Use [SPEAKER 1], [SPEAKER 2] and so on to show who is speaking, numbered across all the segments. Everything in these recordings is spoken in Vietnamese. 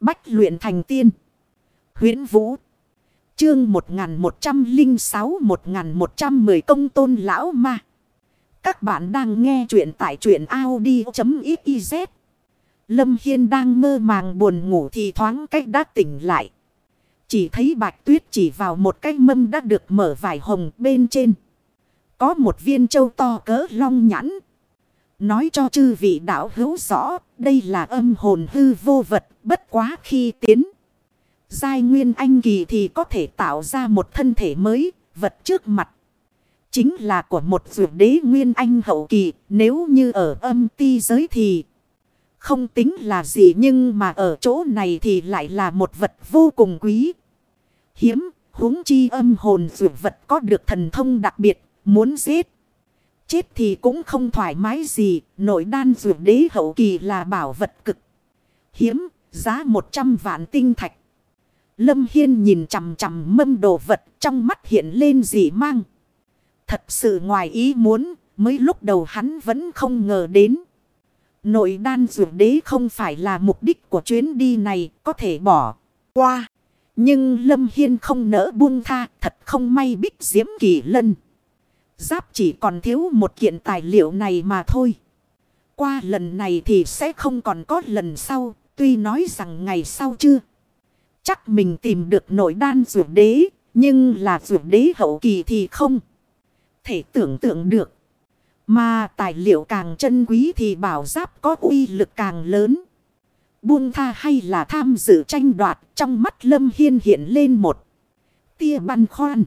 [SPEAKER 1] Bách luyện thành tiên. huyễn Vũ. Chương 1106-1110 công tôn lão ma. Các bạn đang nghe truyện tại truyện Audi.xyz. Lâm Hiên đang mơ màng buồn ngủ thì thoáng cách đã tỉnh lại. Chỉ thấy bạch tuyết chỉ vào một cái mâm đã được mở vải hồng bên trên. Có một viên châu to cỡ long nhãn. Nói cho chư vị đạo hữu rõ, đây là âm hồn hư vô vật, bất quá khi tiến. Giai nguyên anh kỳ thì có thể tạo ra một thân thể mới, vật trước mặt. Chính là của một vượt đế nguyên anh hậu kỳ, nếu như ở âm ti giới thì không tính là gì nhưng mà ở chỗ này thì lại là một vật vô cùng quý. Hiếm, huống chi âm hồn vượt vật có được thần thông đặc biệt, muốn giết. Chết thì cũng không thoải mái gì, nội đan dược đế hậu kỳ là bảo vật cực. Hiếm, giá 100 vạn tinh thạch. Lâm Hiên nhìn chằm chằm mâm đồ vật trong mắt hiện lên dị mang. Thật sự ngoài ý muốn, mới lúc đầu hắn vẫn không ngờ đến. Nội đan dược đế không phải là mục đích của chuyến đi này, có thể bỏ qua. Nhưng Lâm Hiên không nỡ buông tha, thật không may bích diễm kỳ lân. Giáp chỉ còn thiếu một kiện tài liệu này mà thôi. Qua lần này thì sẽ không còn có lần sau, tuy nói rằng ngày sau chưa. Chắc mình tìm được nội đan rượu đế, nhưng là rượu đế hậu kỳ thì không. Thể tưởng tượng được. Mà tài liệu càng chân quý thì bảo giáp có uy lực càng lớn. Buông tha hay là tham dự tranh đoạt trong mắt Lâm Hiên hiện lên một tia băn khoan.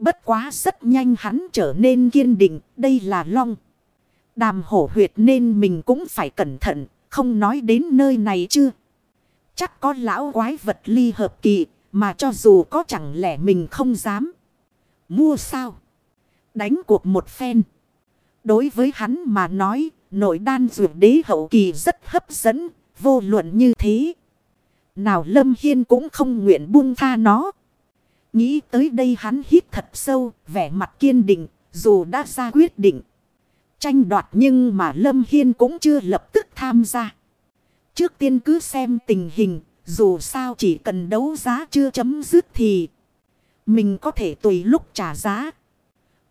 [SPEAKER 1] Bất quá rất nhanh hắn trở nên kiên định, đây là long. Đàm hổ huyệt nên mình cũng phải cẩn thận, không nói đến nơi này chưa. Chắc có lão quái vật ly hợp kỳ, mà cho dù có chẳng lẽ mình không dám. Mua sao? Đánh cuộc một phen. Đối với hắn mà nói, nội đan dược đế hậu kỳ rất hấp dẫn, vô luận như thế. Nào Lâm Hiên cũng không nguyện buông tha nó. Nghĩ tới đây hắn hít thật sâu, vẻ mặt kiên định, dù đã ra quyết định. Tranh đoạt nhưng mà Lâm Hiên cũng chưa lập tức tham gia. Trước tiên cứ xem tình hình, dù sao chỉ cần đấu giá chưa chấm dứt thì mình có thể tùy lúc trả giá.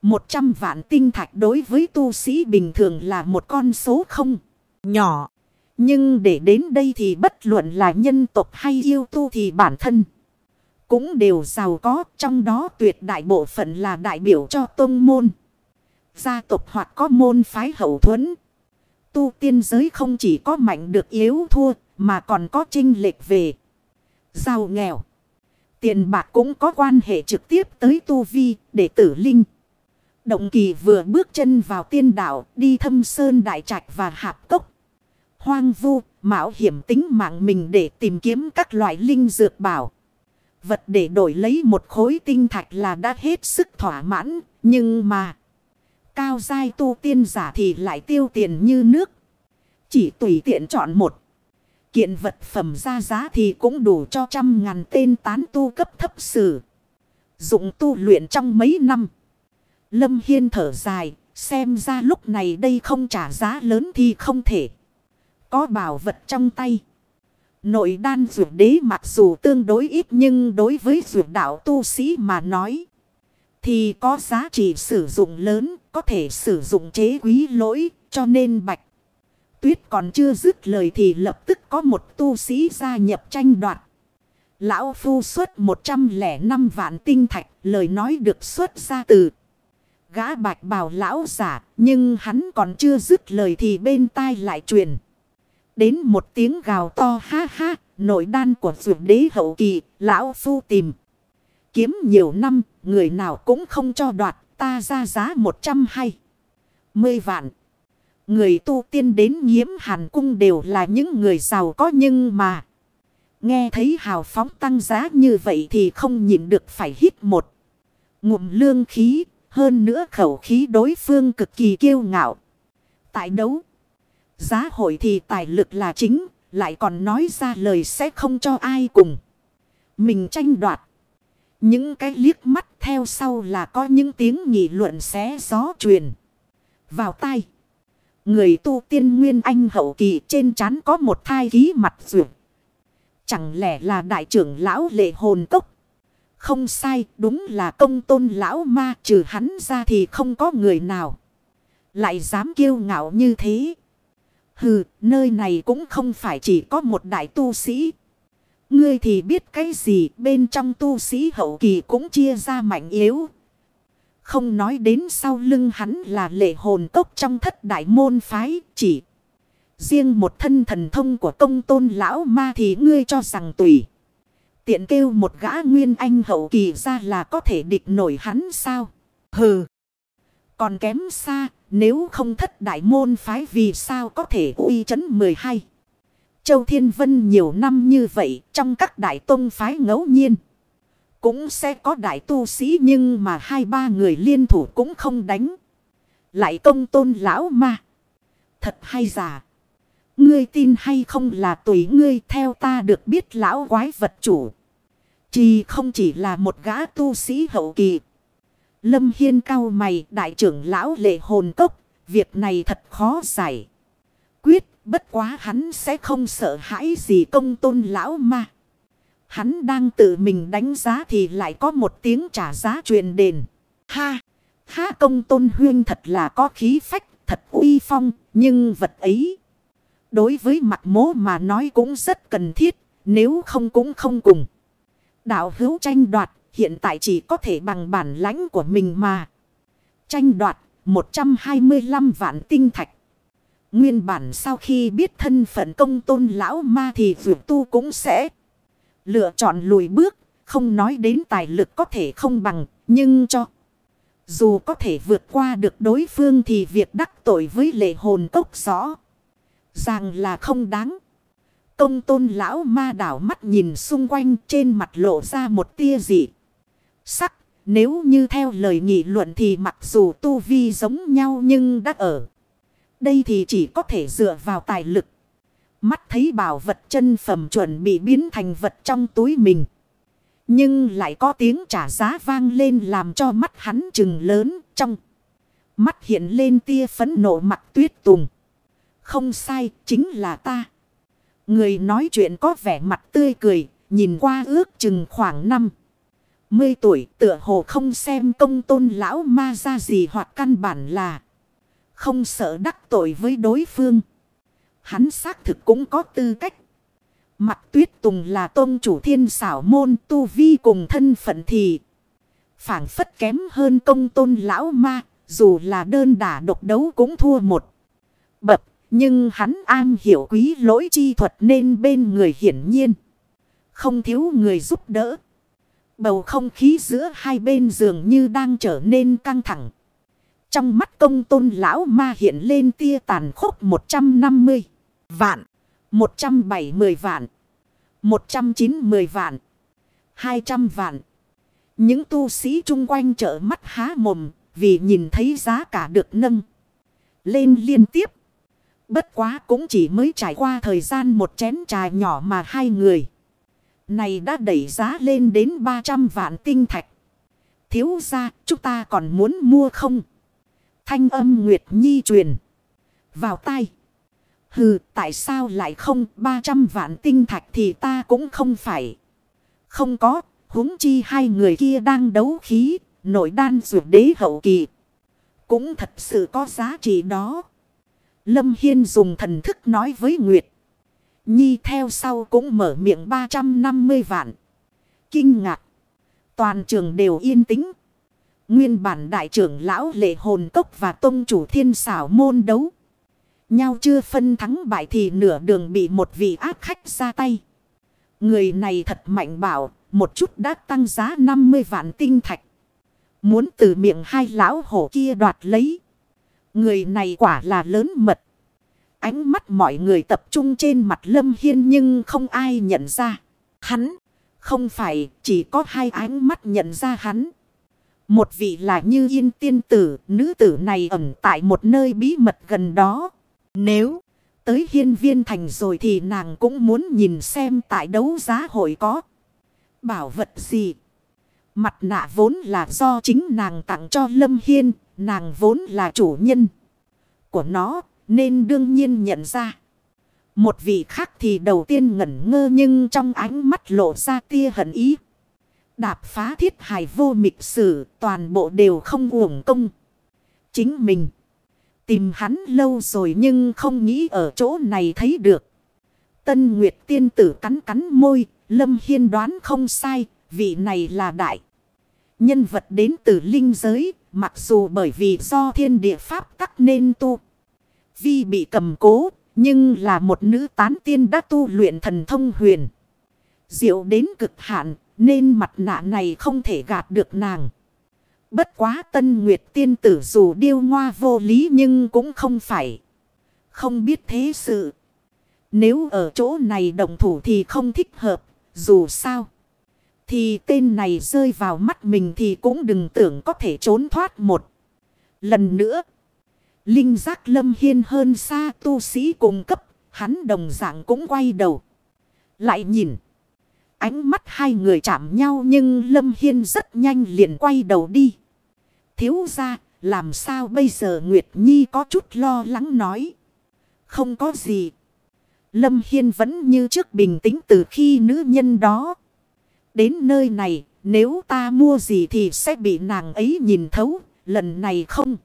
[SPEAKER 1] Một trăm vạn tinh thạch đối với tu sĩ bình thường là một con số không nhỏ. Nhưng để đến đây thì bất luận là nhân tộc hay yêu tu thì bản thân cũng đều giàu có, trong đó tuyệt đại bộ phận là đại biểu cho tôn môn. Gia tộc hoặc có môn phái hậu thuẫn. Tu tiên giới không chỉ có mạnh được yếu thua, mà còn có trinh lệch về. Giàu nghèo. Tiền bạc cũng có quan hệ trực tiếp tới tu vi, để tử linh. Động kỳ vừa bước chân vào tiên đạo, đi thâm sơn đại trạch và hạp cốc. Hoang vu, mạo hiểm tính mạng mình để tìm kiếm các loại linh dược bảo. Vật để đổi lấy một khối tinh thạch là đã hết sức thỏa mãn, nhưng mà... Cao giai tu tiên giả thì lại tiêu tiền như nước. Chỉ tùy tiện chọn một. Kiện vật phẩm ra giá thì cũng đủ cho trăm ngàn tên tán tu cấp thấp sử. Dụng tu luyện trong mấy năm. Lâm Hiên thở dài, xem ra lúc này đây không trả giá lớn thì không thể. Có bảo vật trong tay. Nội đan dược đế mặc dù tương đối ít nhưng đối với dược đạo tu sĩ mà nói. Thì có giá trị sử dụng lớn, có thể sử dụng chế quý lỗi, cho nên bạch. Tuyết còn chưa dứt lời thì lập tức có một tu sĩ gia nhập tranh đoạt. Lão Phu xuất 105 vạn tinh thạch, lời nói được xuất ra từ gã bạch bào lão giả, nhưng hắn còn chưa dứt lời thì bên tai lại truyền. Đến một tiếng gào to ha ha, nội đan của dược đế hậu kỳ, lão phu tìm. Kiếm nhiều năm, người nào cũng không cho đoạt, ta ra giá một trăm hay. Mươi vạn. Người tu tiên đến nhiễm hàn cung đều là những người giàu có nhưng mà. Nghe thấy hào phóng tăng giá như vậy thì không nhịn được phải hít một. Ngụm lương khí, hơn nữa khẩu khí đối phương cực kỳ kiêu ngạo. Tại đấu. Giá hội thì tài lực là chính, lại còn nói ra lời sẽ không cho ai cùng. Mình tranh đoạt. Những cái liếc mắt theo sau là có những tiếng nghị luận xé gió truyền. Vào tai. Người tu tiên nguyên anh hậu kỳ trên trán có một thai ký mặt rượu. Chẳng lẽ là đại trưởng lão lệ hồn cốc? Không sai, đúng là công tôn lão ma trừ hắn ra thì không có người nào. Lại dám kiêu ngạo như thế. Hừ, nơi này cũng không phải chỉ có một đại tu sĩ. Ngươi thì biết cái gì bên trong tu sĩ hậu kỳ cũng chia ra mạnh yếu. Không nói đến sau lưng hắn là lệ hồn tốc trong thất đại môn phái chỉ. Riêng một thân thần thông của công tôn lão ma thì ngươi cho rằng tùy. Tiện kêu một gã nguyên anh hậu kỳ ra là có thể địch nổi hắn sao? Hừ. Còn kém xa, nếu không thất đại môn phái vì sao có thể uy chấn 12. Châu Thiên Vân nhiều năm như vậy trong các đại tông phái ngẫu nhiên. Cũng sẽ có đại tu sĩ nhưng mà hai ba người liên thủ cũng không đánh. Lại công tôn lão mà Thật hay giả. Ngươi tin hay không là tùy ngươi theo ta được biết lão quái vật chủ. Chỉ không chỉ là một gã tu sĩ hậu kỳ. Lâm Hiên cao mày đại trưởng lão lệ hồn cốc. Việc này thật khó giải. Quyết bất quá hắn sẽ không sợ hãi gì công tôn lão mà Hắn đang tự mình đánh giá thì lại có một tiếng trả giá truyền đền. Ha! Ha công tôn huyên thật là có khí phách, thật uy phong, nhưng vật ấy. Đối với mặt mố mà nói cũng rất cần thiết, nếu không cũng không cùng. Đạo hữu tranh đoạt, hiện tại chỉ có thể bằng bản lãnh của mình mà. Tranh đoạt, 125 vạn tinh thạch. Nguyên bản sau khi biết thân phận công tôn lão ma thì vượt tu cũng sẽ lựa chọn lùi bước. Không nói đến tài lực có thể không bằng, nhưng cho. Dù có thể vượt qua được đối phương thì việc đắc tội với lệ hồn cốc rõ. ràng là không đáng. Công tôn lão ma đảo mắt nhìn xung quanh trên mặt lộ ra một tia dị. Sắc, nếu như theo lời nghị luận thì mặc dù tu vi giống nhau nhưng đã ở. Đây thì chỉ có thể dựa vào tài lực. Mắt thấy bảo vật chân phẩm chuẩn bị biến thành vật trong túi mình. Nhưng lại có tiếng trả giá vang lên làm cho mắt hắn trừng lớn trong. Mắt hiện lên tia phấn nộ mặt tuyết tùng. Không sai, chính là ta. Người nói chuyện có vẻ mặt tươi cười, nhìn qua ước chừng khoảng năm. Mươi tuổi tựa hồ không xem công tôn lão ma ra gì hoặc căn bản là không sợ đắc tội với đối phương. Hắn xác thực cũng có tư cách. Mặt tuyết tùng là tôn chủ thiên xảo môn tu vi cùng thân phận thì. phảng phất kém hơn công tôn lão ma. Dù là đơn đả độc đấu cũng thua một. Bập. Nhưng hắn an hiểu quý lỗi chi thuật nên bên người hiển nhiên. Không thiếu người giúp đỡ. Bầu không khí giữa hai bên dường như đang trở nên căng thẳng. Trong mắt công tôn lão ma hiện lên tia tàn khốc 150 vạn, 170 vạn, 190 vạn, 200 vạn. Những tu sĩ chung quanh trợ mắt há mồm vì nhìn thấy giá cả được nâng lên liên tiếp. Bất quá cũng chỉ mới trải qua thời gian một chén trà nhỏ mà hai người. Này đã đẩy giá lên đến 300 vạn tinh thạch. Thiếu ra chúng ta còn muốn mua không? Thanh âm Nguyệt Nhi truyền. Vào tay. Hừ, tại sao lại không 300 vạn tinh thạch thì ta cũng không phải. Không có. huống chi hai người kia đang đấu khí. Nội đan dược đế hậu kỳ. Cũng thật sự có giá trị đó. Lâm Hiên dùng thần thức nói với Nguyệt. Nhi theo sau cũng mở miệng 350 vạn. Kinh ngạc. Toàn trường đều yên tĩnh. Nguyên bản đại trưởng lão lệ hồn cốc và tông chủ thiên xảo môn đấu. Nhau chưa phân thắng bại thì nửa đường bị một vị ác khách ra tay. Người này thật mạnh bảo, một chút đã tăng giá 50 vạn tinh thạch. Muốn từ miệng hai lão hổ kia đoạt lấy. Người này quả là lớn mật. Ánh mắt mọi người tập trung trên mặt Lâm Hiên nhưng không ai nhận ra. Hắn, không phải chỉ có hai ánh mắt nhận ra hắn. Một vị là như yên tiên tử, nữ tử này ẩn tại một nơi bí mật gần đó. Nếu tới hiên viên thành rồi thì nàng cũng muốn nhìn xem tại đấu giá hội có bảo vật gì. Mặt nạ vốn là do chính nàng tặng cho Lâm Hiên, nàng vốn là chủ nhân của nó, nên đương nhiên nhận ra. Một vị khác thì đầu tiên ngẩn ngơ nhưng trong ánh mắt lộ ra tia hận ý. Đạp phá thiết hài vô mịch sử, toàn bộ đều không uổng công. Chính mình. Tìm hắn lâu rồi nhưng không nghĩ ở chỗ này thấy được. Tân Nguyệt tiên tử cắn cắn môi. Lâm Hiên đoán không sai. Vị này là đại. Nhân vật đến từ linh giới. Mặc dù bởi vì do thiên địa pháp tắc nên tu. Vi bị cầm cố. Nhưng là một nữ tán tiên đã tu luyện thần thông huyền. Diệu đến cực hạn. Nên mặt nạ này không thể gạt được nàng. Bất quá tân nguyệt tiên tử dù điêu ngoa vô lý nhưng cũng không phải. Không biết thế sự. Nếu ở chỗ này đồng thủ thì không thích hợp. Dù sao. Thì tên này rơi vào mắt mình thì cũng đừng tưởng có thể trốn thoát một. Lần nữa. Linh giác lâm hiên hơn xa tu sĩ cùng cấp. Hắn đồng dạng cũng quay đầu. Lại nhìn. Ánh mắt hai người chạm nhau nhưng Lâm Hiên rất nhanh liền quay đầu đi. Thiếu ra, làm sao bây giờ Nguyệt Nhi có chút lo lắng nói. Không có gì. Lâm Hiên vẫn như trước bình tĩnh từ khi nữ nhân đó. Đến nơi này, nếu ta mua gì thì sẽ bị nàng ấy nhìn thấu, lần này không.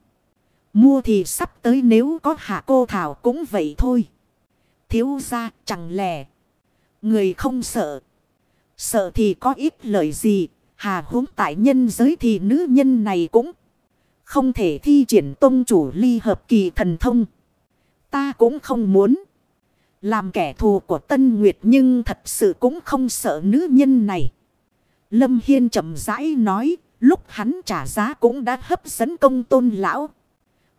[SPEAKER 1] Mua thì sắp tới nếu có hạ cô Thảo cũng vậy thôi. Thiếu ra chẳng lẽ. Người không sợ. Sợ thì có ít lời gì. Hà huống tại nhân giới thì nữ nhân này cũng không thể thi triển tông chủ ly hợp kỳ thần thông. Ta cũng không muốn làm kẻ thù của Tân Nguyệt nhưng thật sự cũng không sợ nữ nhân này. Lâm Hiên chậm rãi nói, lúc hắn trả giá cũng đã hấp dẫn công tôn lão.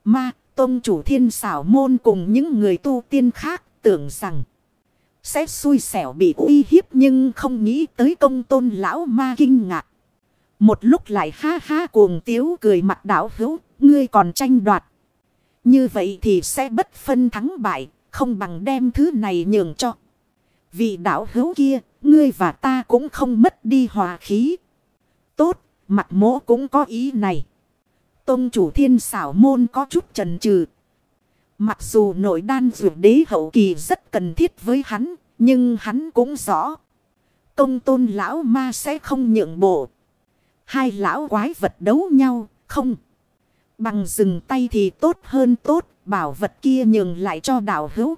[SPEAKER 1] Ma, tôn chủ thiên xảo môn cùng những người tu tiên khác tưởng rằng sẽ xui xẻo bị uy hiếp nhưng không nghĩ tới công tôn lão ma kinh ngạc. Một lúc lại ha ha cuồng tiếu cười mặt đảo hữu, ngươi còn tranh đoạt. Như vậy thì sẽ bất phân thắng bại, không bằng đem thứ này nhường cho. Vị đảo hữu kia, ngươi và ta cũng không mất đi hòa khí. Tốt, mặt mỗ cũng có ý này. Tông chủ thiên xảo môn có chút trần trừ. Mặc dù nội đan dụ đế hậu kỳ rất cần thiết với hắn, nhưng hắn cũng rõ. Công tôn lão ma sẽ không nhượng bộ. Hai lão quái vật đấu nhau, không. Bằng dừng tay thì tốt hơn tốt, bảo vật kia nhường lại cho đạo hữu.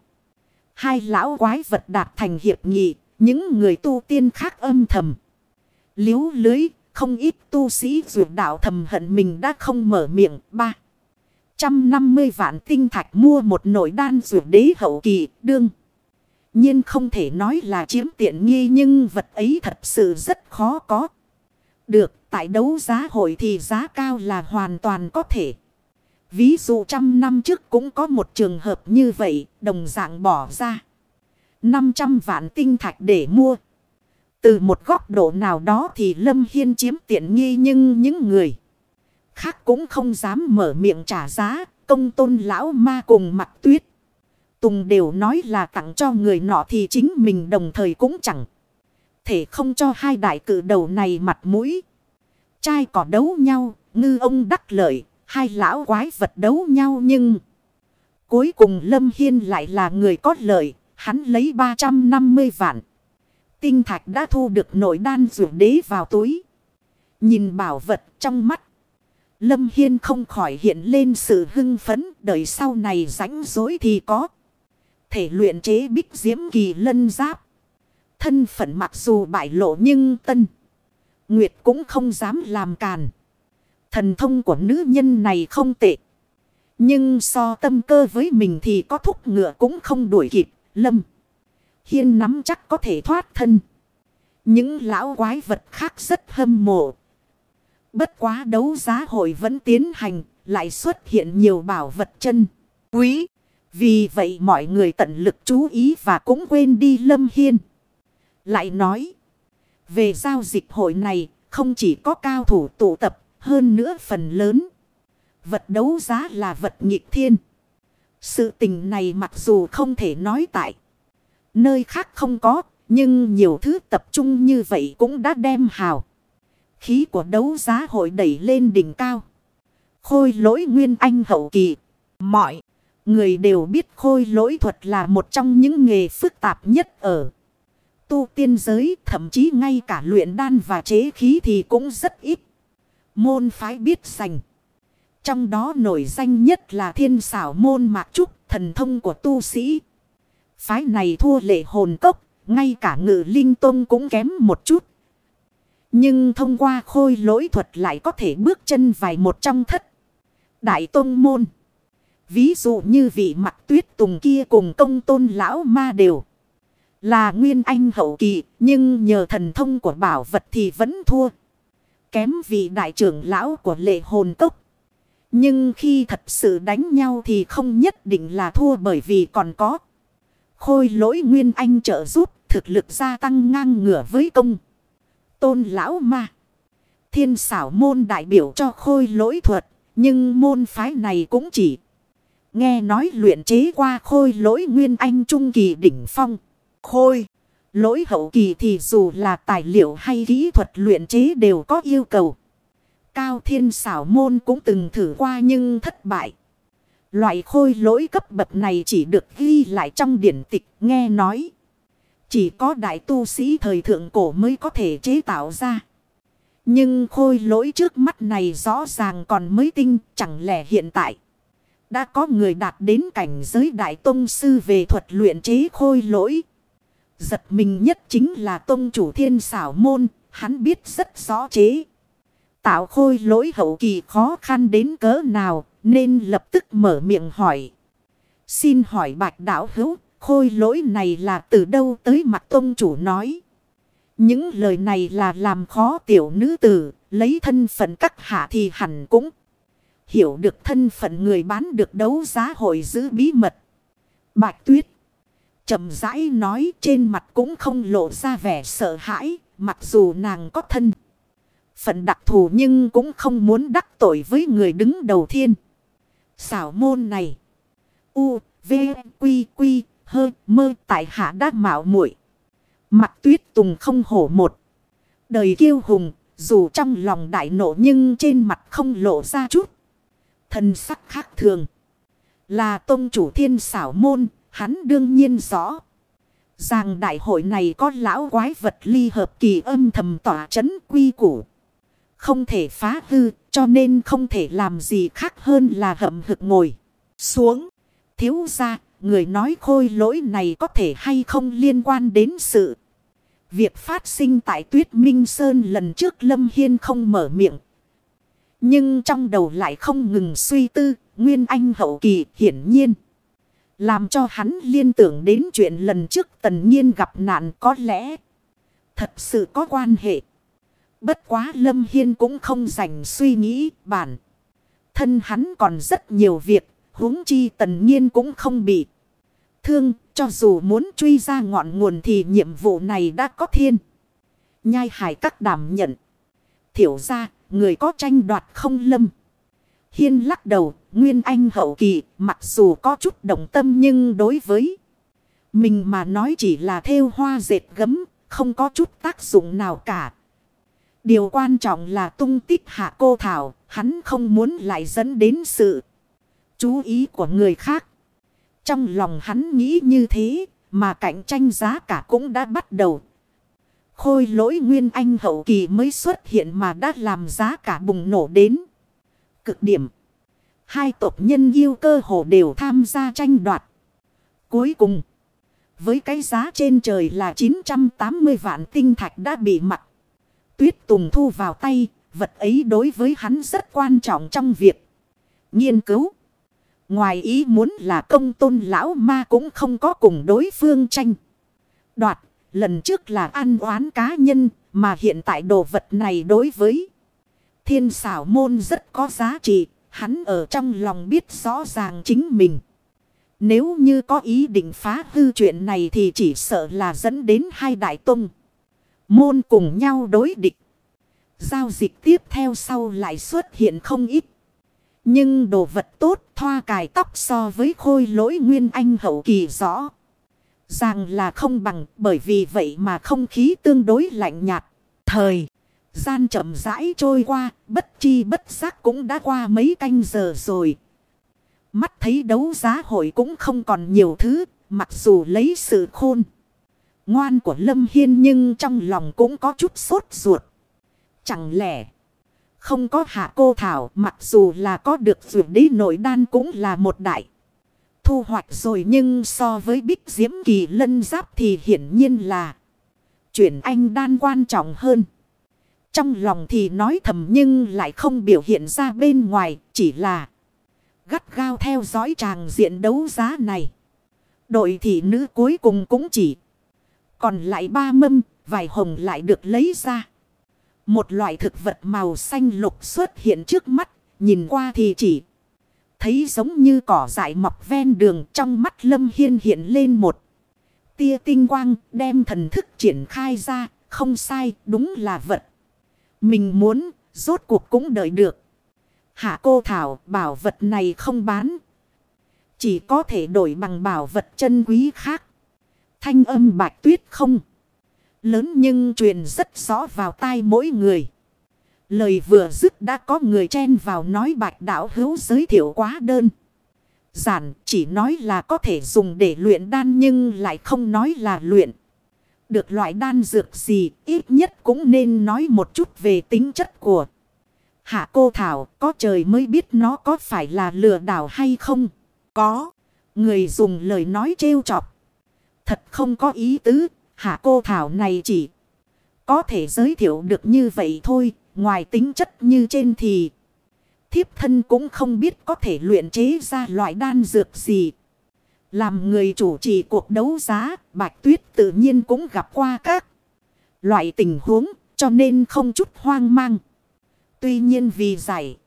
[SPEAKER 1] Hai lão quái vật đạt thành hiệp nghị, những người tu tiên khác âm thầm. Liếu lưới, không ít tu sĩ dù đạo thầm hận mình đã không mở miệng. ba trăm năm mươi vạn tinh thạch mua một nội đan dù đế hậu kỳ đương. nhiên không thể nói là chiếm tiện nghi nhưng vật ấy thật sự rất khó có. Được, tại đấu giá hội thì giá cao là hoàn toàn có thể. Ví dụ trăm năm trước cũng có một trường hợp như vậy, đồng dạng bỏ ra. 500 vạn tinh thạch để mua. Từ một góc độ nào đó thì Lâm Hiên chiếm tiện nghi nhưng những người khác cũng không dám mở miệng trả giá. Công tôn lão ma cùng mặt tuyết. Tùng đều nói là tặng cho người nọ thì chính mình đồng thời cũng chẳng. Thể không cho hai đại cử đầu này mặt mũi. Trai cỏ đấu nhau, ngư ông đắc lợi, hai lão quái vật đấu nhau nhưng... Cuối cùng Lâm Hiên lại là người có lợi, hắn lấy 350 vạn. Tinh thạch đã thu được nội đan rượu đế vào túi. Nhìn bảo vật trong mắt. Lâm Hiên không khỏi hiện lên sự hưng phấn, đợi sau này rãnh rối thì có. Thể luyện chế bích diễm kỳ lân giáp. Thân phận mặc dù bại lộ nhưng tân. Nguyệt cũng không dám làm càn. Thần thông của nữ nhân này không tệ. Nhưng so tâm cơ với mình thì có thúc ngựa cũng không đuổi kịp. Lâm. Hiên nắm chắc có thể thoát thân. Những lão quái vật khác rất hâm mộ. Bất quá đấu giá hội vẫn tiến hành. Lại xuất hiện nhiều bảo vật chân. Quý. Vì vậy mọi người tận lực chú ý và cũng quên đi Lâm Hiên. Lại nói. Về giao dịch hội này, không chỉ có cao thủ tụ tập, hơn nữa phần lớn. Vật đấu giá là vật nghịch thiên. Sự tình này mặc dù không thể nói tại. Nơi khác không có. Nhưng nhiều thứ tập trung như vậy cũng đã đem hào. Khí của đấu giá hội đẩy lên đỉnh cao. Khôi lỗi nguyên anh hậu kỳ. Mọi Người đều biết khôi lỗi thuật là một trong những nghề phức tạp nhất ở tu tiên giới. Thậm chí ngay cả luyện đan và chế khí thì cũng rất ít. Môn phái biết sành. Trong đó nổi danh nhất là thiên xảo môn mạc trúc, thần thông của tu sĩ. Phái này thua lệ hồn cốc. Ngay cả ngự linh tông cũng kém một chút. Nhưng thông qua khôi lỗi thuật lại có thể bước chân vài một trong thất. Đại tông môn. Ví dụ như vị mặt tuyết tùng kia cùng công tôn lão ma đều. Là nguyên anh hậu kỳ. Nhưng nhờ thần thông của bảo vật thì vẫn thua. Kém vị đại trưởng lão của lệ hồn tốc. Nhưng khi thật sự đánh nhau thì không nhất định là thua bởi vì còn có. Khôi lỗi nguyên anh trợ giúp, thực lực gia tăng ngang ngửa với công. Tôn lão ma. Thiên xảo môn đại biểu cho khôi lỗi thuật. Nhưng môn phái này cũng chỉ nghe nói luyện chế qua khôi lỗi nguyên anh trung kỳ đỉnh phong. Khôi lỗi hậu kỳ thì dù là tài liệu hay kỹ thuật luyện chế đều có yêu cầu. Cao thiên xảo môn cũng từng thử qua nhưng thất bại. Loại khôi lỗi cấp bậc này chỉ được ghi lại trong điển tịch nghe nói. Chỉ có đại tu sĩ thời thượng cổ mới có thể chế tạo ra. Nhưng khôi lỗi trước mắt này rõ ràng còn mới tinh chẳng lẽ hiện tại. Đã có người đạt đến cảnh giới đại tông sư về thuật luyện chế khôi lỗi. Giật mình nhất chính là tông chủ thiên xảo môn, hắn biết rất rõ chế. Tạo khôi lỗi hậu kỳ khó khăn đến cỡ nào, nên lập tức mở miệng hỏi. Xin hỏi bạch đảo hữu, khôi lỗi này là từ đâu tới mặt tôn chủ nói. Những lời này là làm khó tiểu nữ tử, lấy thân phận các hạ thì hẳn cũng hiểu được thân phận người bán được đấu giá hội giữ bí mật. Bạch tuyết chậm rãi nói trên mặt cũng không lộ ra vẻ sợ hãi, mặc dù nàng có thân. Phận đặc thù nhưng cũng không muốn đắc tội với người đứng đầu thiên. Xảo môn này. U, V, Quy, Quy, Hơ, Mơ tại hạ đã mạo muội Mặt tuyết tùng không hổ một. Đời kiêu hùng, dù trong lòng đại nộ nhưng trên mặt không lộ ra chút. Thần sắc khác thường. Là tôn chủ thiên xảo môn, hắn đương nhiên rõ. Rằng đại hội này có lão quái vật ly hợp kỳ âm thầm tỏa chấn quy củ. Không thể phá hư, cho nên không thể làm gì khác hơn là hậm hực ngồi. Xuống, thiếu ra, người nói khôi lỗi này có thể hay không liên quan đến sự. Việc phát sinh tại Tuyết Minh Sơn lần trước Lâm Hiên không mở miệng. Nhưng trong đầu lại không ngừng suy tư, Nguyên Anh hậu kỳ hiển nhiên. Làm cho hắn liên tưởng đến chuyện lần trước tần nhiên gặp nạn có lẽ. Thật sự có quan hệ. Bất quá Lâm Hiên cũng không dành suy nghĩ bản. Thân hắn còn rất nhiều việc, huống chi tần nhiên cũng không bị thương, cho dù muốn truy ra ngọn nguồn thì nhiệm vụ này đã có thiên. Nhai hải các đảm nhận. Thiểu ra, người có tranh đoạt không lâm. Hiên lắc đầu, Nguyên Anh hậu kỳ, mặc dù có chút động tâm nhưng đối với mình mà nói chỉ là theo hoa dệt gấm, không có chút tác dụng nào cả. Điều quan trọng là tung tích hạ cô Thảo, hắn không muốn lại dẫn đến sự chú ý của người khác. Trong lòng hắn nghĩ như thế, mà cạnh tranh giá cả cũng đã bắt đầu. Khôi lỗi nguyên anh hậu kỳ mới xuất hiện mà đã làm giá cả bùng nổ đến. Cực điểm. Hai tộc nhân yêu cơ hồ đều tham gia tranh đoạt. Cuối cùng. Với cái giá trên trời là 980 vạn tinh thạch đã bị mặt. Tuyết Tùng thu vào tay. Vật ấy đối với hắn rất quan trọng trong việc nghiên cứu. Ngoài ý muốn là công tôn lão ma cũng không có cùng đối phương tranh. Đoạt, lần trước là ăn oán cá nhân, mà hiện tại đồ vật này đối với thiên xảo môn rất có giá trị, hắn ở trong lòng biết rõ ràng chính mình. Nếu như có ý định phá hư chuyện này thì chỉ sợ là dẫn đến hai đại tông. Môn cùng nhau đối địch. Giao dịch tiếp theo sau lại xuất hiện không ít. Nhưng đồ vật tốt thoa cài tóc so với khôi lỗi nguyên anh hậu kỳ rõ. Rằng là không bằng bởi vì vậy mà không khí tương đối lạnh nhạt. Thời gian chậm rãi trôi qua bất chi bất giác cũng đã qua mấy canh giờ rồi. Mắt thấy đấu giá hội cũng không còn nhiều thứ, mặc dù lấy sự khôn. Ngoan của Lâm Hiên nhưng trong lòng cũng có chút sốt ruột. Chẳng lẽ không có hạ cô Thảo, mặc dù là có được vượt đế nội đan cũng là một đại. Thu hoạch rồi nhưng so với bích diễm kỳ lân giáp thì hiển nhiên là chuyển anh đan quan trọng hơn. Trong lòng thì nói thầm nhưng lại không biểu hiện ra bên ngoài, chỉ là gắt gao theo dõi tràng diện đấu giá này. Đội thị nữ cuối cùng cũng chỉ còn lại ba mâm, vài hồng lại được lấy ra. Một loại thực vật màu xanh lục xuất hiện trước mắt, nhìn qua thì chỉ thấy giống như cỏ dại mọc ven đường trong mắt Lâm Hiên hiện lên một tia tinh quang đem thần thức triển khai ra, không sai, đúng là vật. Mình muốn, rốt cuộc cũng đợi được. Hạ cô Thảo bảo vật này không bán. Chỉ có thể đổi bằng bảo vật chân quý khác. Thanh âm bạch tuyết không. Lớn nhưng truyền rất rõ vào tai mỗi người. Lời vừa dứt đã có người chen vào nói bạch đạo hữu giới thiệu quá đơn. Giản chỉ nói là có thể dùng để luyện đan nhưng lại không nói là luyện. Được loại đan dược gì ít nhất cũng nên nói một chút về tính chất của. Hạ cô Thảo, có trời mới biết nó có phải là lừa đảo hay không. Có. Người dùng lời nói trêu chọc. Thật không có ý tứ. Hạ cô Thảo này chỉ có thể giới thiệu được như vậy thôi. Ngoài tính chất như trên thì thiếp thân cũng không biết có thể luyện chế ra loại đan dược gì. Làm người chủ trì cuộc đấu giá, Bạch Tuyết tự nhiên cũng gặp qua các loại tình huống, cho nên không chút hoang mang. Tuy nhiên vì giải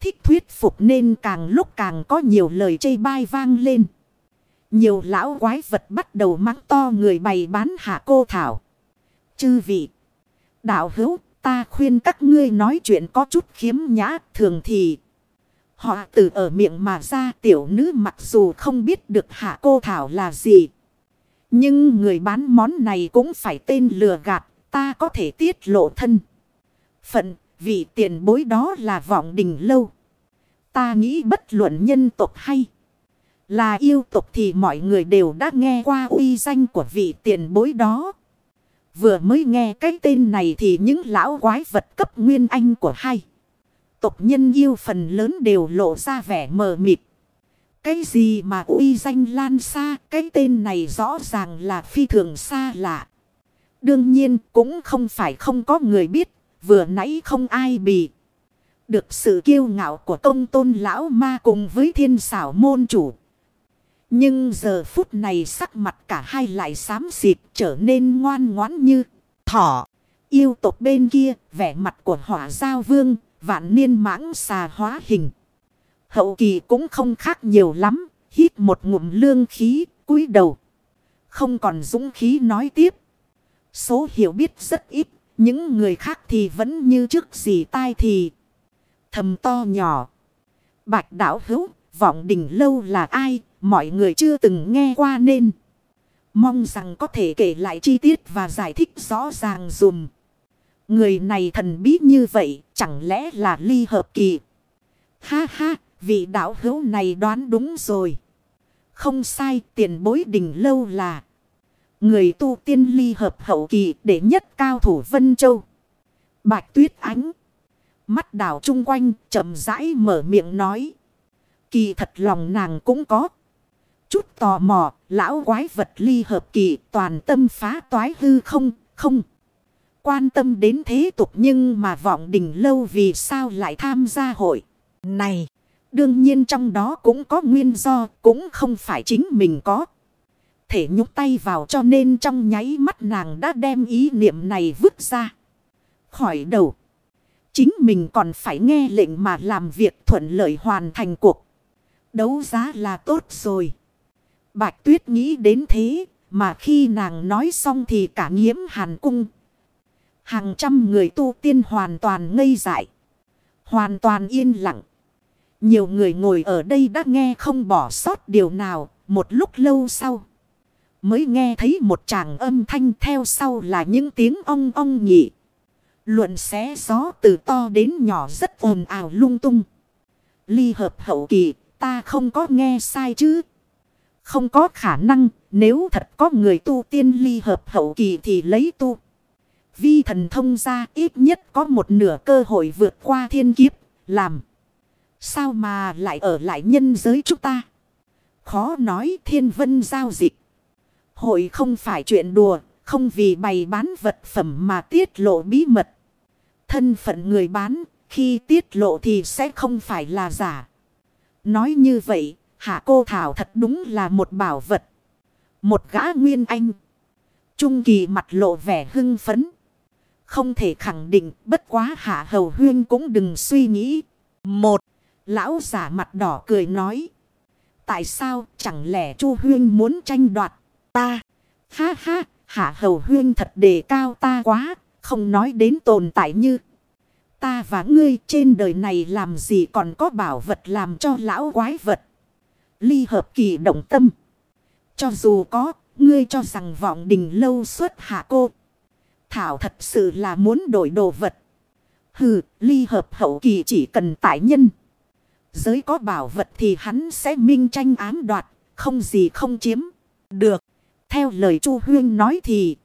[SPEAKER 1] thích thuyết phục nên càng lúc càng có nhiều lời chê bai vang lên. Nhiều lão quái vật bắt đầu mắng to người bày bán hạ cô thảo. Chư vị, đạo hữu, ta khuyên các ngươi nói chuyện có chút khiếm nhã, thường thì... Họ từ ở miệng mà ra tiểu nữ mặc dù không biết được hạ cô thảo là gì. Nhưng người bán món này cũng phải tên lừa gạt, ta có thể tiết lộ thân. Phận, vị tiền bối đó là vọng đình lâu. Ta nghĩ bất luận nhân tộc hay là yêu tộc thì mọi người đều đã nghe qua uy danh của vị tiền bối đó. Vừa mới nghe cái tên này thì những lão quái vật cấp nguyên anh của hai tộc nhân yêu phần lớn đều lộ ra vẻ mờ mịt. Cái gì mà uy danh lan xa, cái tên này rõ ràng là phi thường xa lạ. Đương nhiên cũng không phải không có người biết, vừa nãy không ai bị. Được sự kiêu ngạo của công tôn lão ma cùng với thiên xảo môn chủ. Nhưng giờ phút này sắc mặt cả hai lại xám xịt trở nên ngoan ngoãn như thỏ. Yêu tộc bên kia, vẻ mặt của hỏa giao vương, vạn niên mãng xà hóa hình. Hậu kỳ cũng không khác nhiều lắm, hít một ngụm lương khí, cúi đầu. Không còn dũng khí nói tiếp. Số hiểu biết rất ít, những người khác thì vẫn như trước gì tai thì. Thầm to nhỏ. Bạch đảo hữu, vọng đỉnh lâu là ai, mọi người chưa từng nghe qua nên. Mong rằng có thể kể lại chi tiết và giải thích rõ ràng dùm. Người này thần bí như vậy, chẳng lẽ là ly hợp kỳ? Ha ha, vị đạo hữu này đoán đúng rồi. Không sai, tiền bối đỉnh lâu là người tu tiên ly hợp hậu kỳ để nhất cao thủ Vân Châu. Bạch Tuyết Ánh. Mắt đảo chung quanh, chậm rãi mở miệng nói. Kỳ thật lòng nàng cũng có. Chút tò mò, lão quái vật ly hợp kỳ toàn tâm phá toái hư không, không. Quan tâm đến thế tục nhưng mà vọng đình lâu vì sao lại tham gia hội này. Đương nhiên trong đó cũng có nguyên do, cũng không phải chính mình có. Thể nhúc tay vào cho nên trong nháy mắt nàng đã đem ý niệm này vứt ra. Khỏi đầu. Chính mình còn phải nghe lệnh mà làm việc thuận lợi hoàn thành cuộc. Đấu giá là tốt rồi. Bạch Tuyết nghĩ đến thế, mà khi nàng nói xong thì cả nghiễm hàn cung. Hàng trăm người tu tiên hoàn toàn ngây dại. Hoàn toàn yên lặng. Nhiều người ngồi ở đây đã nghe không bỏ sót điều nào, một lúc lâu sau. Mới nghe thấy một tràng âm thanh theo sau là những tiếng ong ong nhị. Luận xé gió từ to đến nhỏ rất ồn ào lung tung. Ly hợp hậu kỳ, Ta không có nghe sai chứ. Không có khả năng, nếu thật có người tu tiên ly hợp hậu kỳ thì lấy tu. Vi thần thông ra ít nhất có một nửa cơ hội vượt qua thiên kiếp. Làm. Sao mà lại ở lại nhân giới chúng ta? Khó nói thiên vân giao dịch. Hội không phải chuyện đùa. Không vì bày bán vật phẩm mà tiết lộ bí mật. Thân phận người bán. Khi tiết lộ thì sẽ không phải là giả. Nói như vậy. Hạ cô Thảo thật đúng là một bảo vật. Một gã nguyên anh. Trung kỳ mặt lộ vẻ hưng phấn. Không thể khẳng định bất quá hạ hầu huyên cũng đừng suy nghĩ. Một. Lão giả mặt đỏ cười nói. Tại sao chẳng lẽ chu huyên muốn tranh đoạt ta? Ha ha, hạ hầu huyên thật đề cao ta quá. Không nói đến tồn tại như. Ta và ngươi trên đời này làm gì còn có bảo vật làm cho lão quái vật. Ly hợp kỳ động tâm. Cho dù có, ngươi cho rằng vọng đình lâu xuất hạ cô. Thảo thật sự là muốn đổi đồ vật. Hừ, ly hợp hậu kỳ chỉ cần tại nhân. Giới có bảo vật thì hắn sẽ minh tranh ám đoạt, không gì không chiếm. Được, theo lời Chu Huyên nói thì.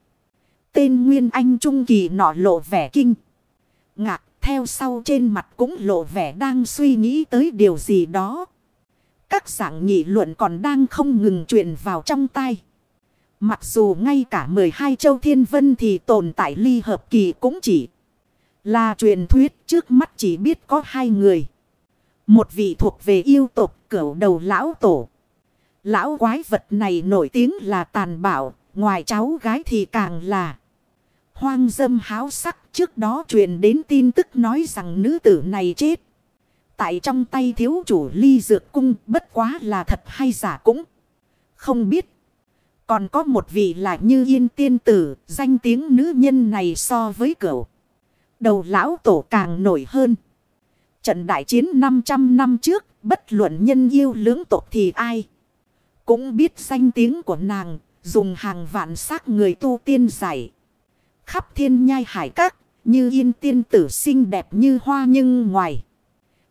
[SPEAKER 1] Tên Nguyên Anh Trung Kỳ nọ lộ vẻ kinh. Ngạc, theo sau trên mặt cũng lộ vẻ đang suy nghĩ tới điều gì đó. Các dạng nghị luận còn đang không ngừng truyền vào trong tay. Mặc dù ngay cả 12 châu thiên vân thì tồn tại ly hợp kỳ cũng chỉ là truyền thuyết trước mắt chỉ biết có hai người. Một vị thuộc về yêu tộc cửu đầu lão tổ. Lão quái vật này nổi tiếng là tàn bạo, ngoài cháu gái thì càng là hoang dâm háo sắc. Trước đó truyền đến tin tức nói rằng nữ tử này chết. Tại trong tay thiếu chủ ly dược cung bất quá là thật hay giả cũng không biết. Còn có một vị là như yên tiên tử, danh tiếng nữ nhân này so với cửu. Đầu lão tổ càng nổi hơn. Trận đại chiến 500 năm trước, bất luận nhân yêu lưỡng tộc thì ai. Cũng biết danh tiếng của nàng, dùng hàng vạn xác người tu tiên giải. Khắp thiên nhai hải các, như yên tiên tử xinh đẹp như hoa nhưng ngoài.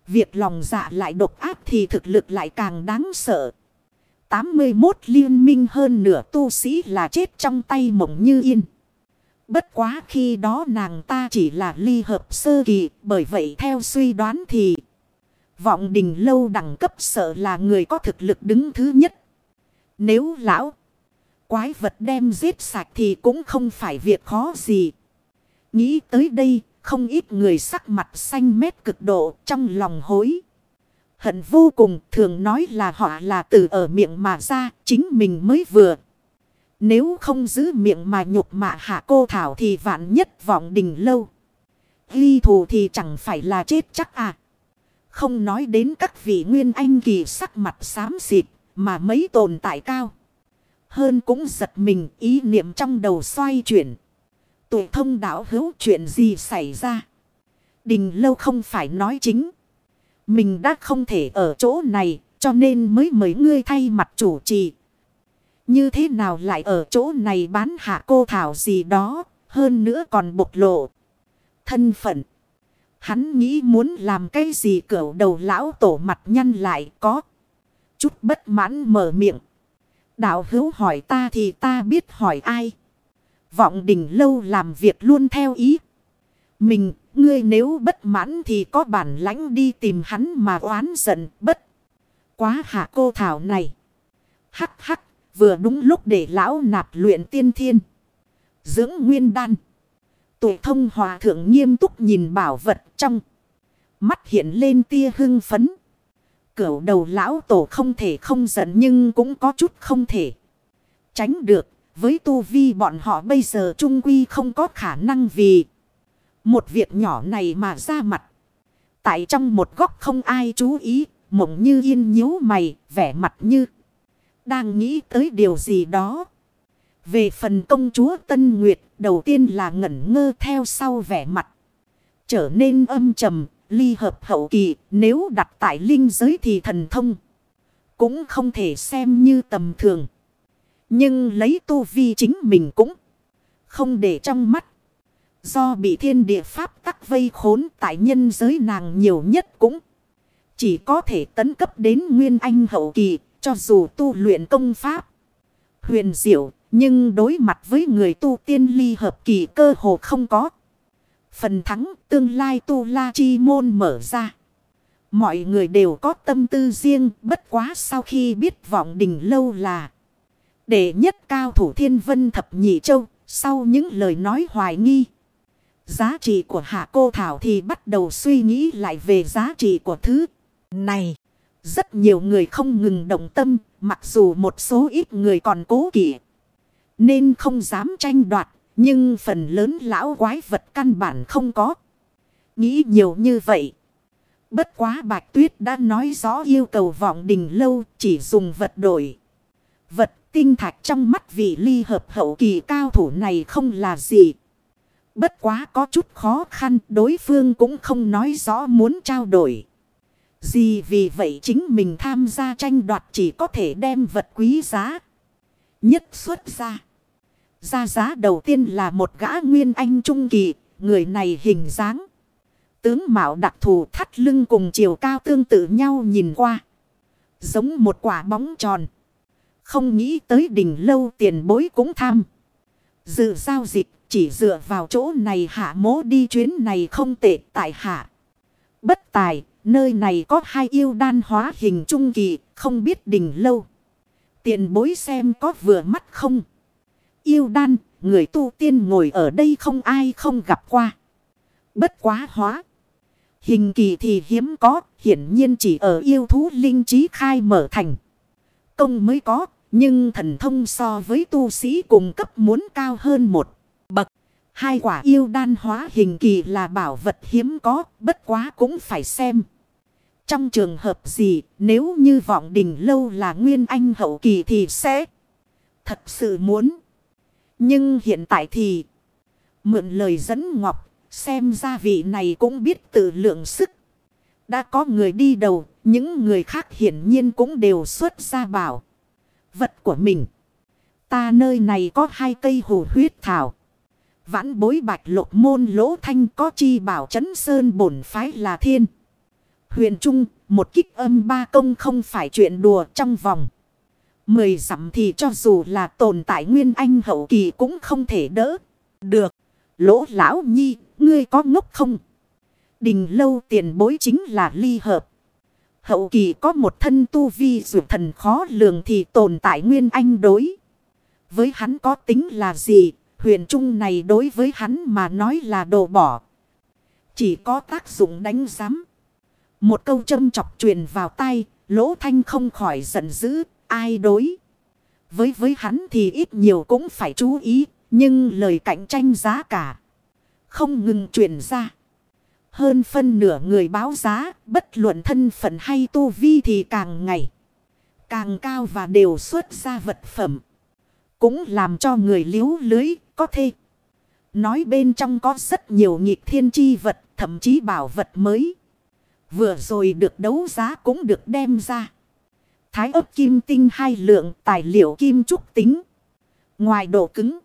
[SPEAKER 1] Việc lòng dạ lại độc áp thì thực lực lại càng đáng sợ. 81 liên minh hơn nửa tu sĩ là chết trong tay mộng như yên. Bất quá khi đó nàng ta chỉ là ly hợp sơ kỳ, bởi vậy theo suy đoán thì vọng đình lâu đẳng cấp sợ là người có thực lực đứng thứ nhất. Nếu lão quái vật đem giết sạch thì cũng không phải việc khó gì. Nghĩ tới đây, không ít người sắc mặt xanh mét cực độ trong lòng hối. Hận vô cùng, thường nói là họ là từ ở miệng mà ra, chính mình mới vừa. Nếu không giữ miệng mà nhục mạ hạ cô Thảo thì vạn nhất vọng đình lâu. Ghi thù thì chẳng phải là chết chắc à. Không nói đến các vị nguyên anh kỳ sắc mặt xám xịt mà mấy tồn tại cao. Hơn cũng giật mình, ý niệm trong đầu xoay chuyển. Tụ thông đạo hữu chuyện gì xảy ra. Đình lâu không phải nói chính. Mình đã không thể ở chỗ này cho nên mới mời ngươi thay mặt chủ trì. Như thế nào lại ở chỗ này bán hạ cô thảo gì đó, hơn nữa còn bộc lộ. Thân phận. Hắn nghĩ muốn làm cái gì cỡ đầu lão tổ mặt nhăn lại có. Chút bất mãn mở miệng. Đạo hữu hỏi ta thì ta biết hỏi ai. Vọng đỉnh lâu làm việc luôn theo ý. Mình, ngươi nếu bất mãn thì có bản lãnh đi tìm hắn mà oán giận bất. Quá hạ cô thảo này. Hắc hắc, vừa đúng lúc để lão nạp luyện tiên thiên. Dưỡng nguyên đan. Tụ thông hòa thượng nghiêm túc nhìn bảo vật trong. Mắt hiện lên tia hưng phấn. Cửu đầu lão tổ không thể không giận nhưng cũng có chút không thể. Tránh được. Với tu vi bọn họ bây giờ trung quy không có khả năng vì. Một việc nhỏ này mà ra mặt. Tại trong một góc không ai chú ý. Mộng như yên nhíu mày. Vẻ mặt như. Đang nghĩ tới điều gì đó. Về phần công chúa Tân Nguyệt. Đầu tiên là ngẩn ngơ theo sau vẻ mặt. Trở nên âm trầm. Ly hợp hậu kỳ. Nếu đặt tại linh giới thì thần thông. Cũng không thể xem như tầm thường. Nhưng lấy tu vi chính mình cũng không để trong mắt. Do bị thiên địa pháp tắc vây khốn tại nhân giới nàng nhiều nhất cũng Chỉ có thể tấn cấp đến nguyên anh hậu kỳ, cho dù tu luyện công pháp. Huyền diệu, nhưng đối mặt với người tu tiên ly hợp kỳ cơ hồ không có. Phần thắng tương lai tu la chi môn mở ra. Mọi người đều có tâm tư riêng, bất quá sau khi biết vọng đình lâu là để nhất cao thủ thiên vân thập nhị châu, sau những lời nói hoài nghi. Giá trị của hạ cô Thảo thì bắt đầu suy nghĩ lại về giá trị của thứ này. Rất nhiều người không ngừng động tâm, mặc dù một số ít người còn cố kỵ. Nên không dám tranh đoạt, nhưng phần lớn lão quái vật căn bản không có. Nghĩ nhiều như vậy. Bất quá Bạch Tuyết đã nói rõ yêu cầu vọng đình lâu chỉ dùng vật đổi. Vật tinh thạch trong mắt vị ly hợp hậu kỳ cao thủ này không là gì. Bất quá có chút khó khăn đối phương cũng không nói rõ muốn trao đổi. Gì vì vậy chính mình tham gia tranh đoạt chỉ có thể đem vật quý giá nhất xuất ra. Ra giá đầu tiên là một gã nguyên anh trung kỳ, người này hình dáng. Tướng mạo đặc thù thắt lưng cùng chiều cao tương tự nhau nhìn qua. Giống một quả bóng tròn. Không nghĩ tới đỉnh lâu tiền bối cũng tham. Dự giao dịch chỉ dựa vào chỗ này hạ mố đi chuyến này không tệ tại hạ. Bất tài, nơi này có hai yêu đan hóa hình trung kỳ, không biết đỉnh lâu. Tiền bối xem có vừa mắt không? Yêu đan, người tu tiên ngồi ở đây không ai không gặp qua. Bất quá hóa. Hình kỳ thì hiếm có, hiển nhiên chỉ ở yêu thú linh trí khai mở thành. Công mới có, nhưng thần thông so với tu sĩ cùng cấp muốn cao hơn một bậc. Hai quả yêu đan hóa hình kỳ là bảo vật hiếm có, bất quá cũng phải xem. Trong trường hợp gì, nếu như vọng đình lâu là nguyên anh hậu kỳ thì sẽ thật sự muốn. Nhưng hiện tại thì mượn lời dẫn ngọc, xem ra vị này cũng biết tự lượng sức. Đã có người đi đầu, những người khác hiển nhiên cũng đều xuất ra bảo vật của mình. Ta nơi này có hai cây hồ huyết thảo. Vãn bối bạch lục môn lỗ thanh có chi bảo chấn sơn bổn phái là thiên. Huyền Trung, một kích âm ba công không phải chuyện đùa trong vòng. Mười dặm thì cho dù là tồn tại nguyên anh hậu kỳ cũng không thể đỡ. Được. Lỗ lão nhi, ngươi có ngốc không? Đình lâu tiền bối chính là ly hợp. Hậu kỳ có một thân tu vi dù thần khó lường thì tồn tại nguyên anh đối. Với hắn có tính là gì? Huyền trung này đối với hắn mà nói là đồ bỏ. Chỉ có tác dụng đánh giám. Một câu châm chọc truyền vào tay, lỗ thanh không khỏi giận dữ, ai đối. Với với hắn thì ít nhiều cũng phải chú ý, nhưng lời cạnh tranh giá cả không ngừng truyền ra. Hơn phân nửa người báo giá, bất luận thân phận hay tu vi thì càng ngày càng cao và đều xuất ra vật phẩm. Cũng làm cho người liếu lưới có thể. Nói bên trong có rất nhiều nhịp thiên chi vật, thậm chí bảo vật mới. Vừa rồi được đấu giá cũng được đem ra. Thái ấp kim tinh hai lượng tài liệu kim trúc tính. Ngoài độ cứng.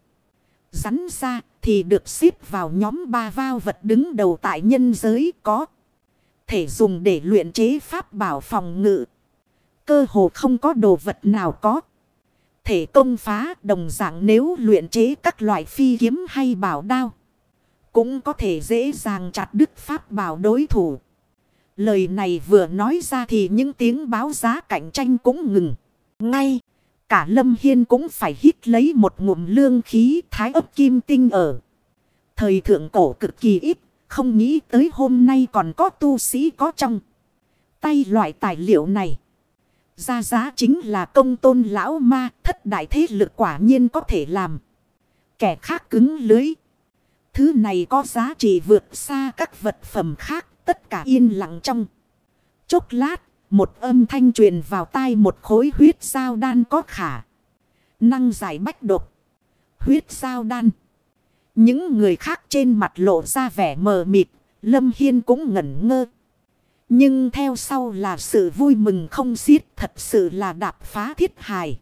[SPEAKER 1] Rắn ra thì được xếp vào nhóm ba vao vật đứng đầu tại nhân giới có. Thể dùng để luyện chế pháp bảo phòng ngự. Cơ hồ không có đồ vật nào có. Thể công phá đồng dạng nếu luyện chế các loại phi kiếm hay bảo đao. Cũng có thể dễ dàng chặt đứt pháp bảo đối thủ. Lời này vừa nói ra thì những tiếng báo giá cạnh tranh cũng ngừng. Ngay, cả Lâm Hiên cũng phải hít lấy một ngụm lương khí thái ấp kim tinh ở. Thời thượng cổ cực kỳ ít, không nghĩ tới hôm nay còn có tu sĩ có trong tay loại tài liệu này. Ra giá chính là công tôn lão ma, thất đại thế lực quả nhiên có thể làm. Kẻ khác cứng lưới. Thứ này có giá trị vượt xa các vật phẩm khác tất cả yên lặng trong. Chốc lát, một âm thanh truyền vào tai một khối huyết sao đan có khả. Năng giải bách độc. Huyết sao đan. Những người khác trên mặt lộ ra vẻ mờ mịt, Lâm Hiên cũng ngẩn ngơ. Nhưng theo sau là sự vui mừng không xiết thật sự là đạp phá thiết hài.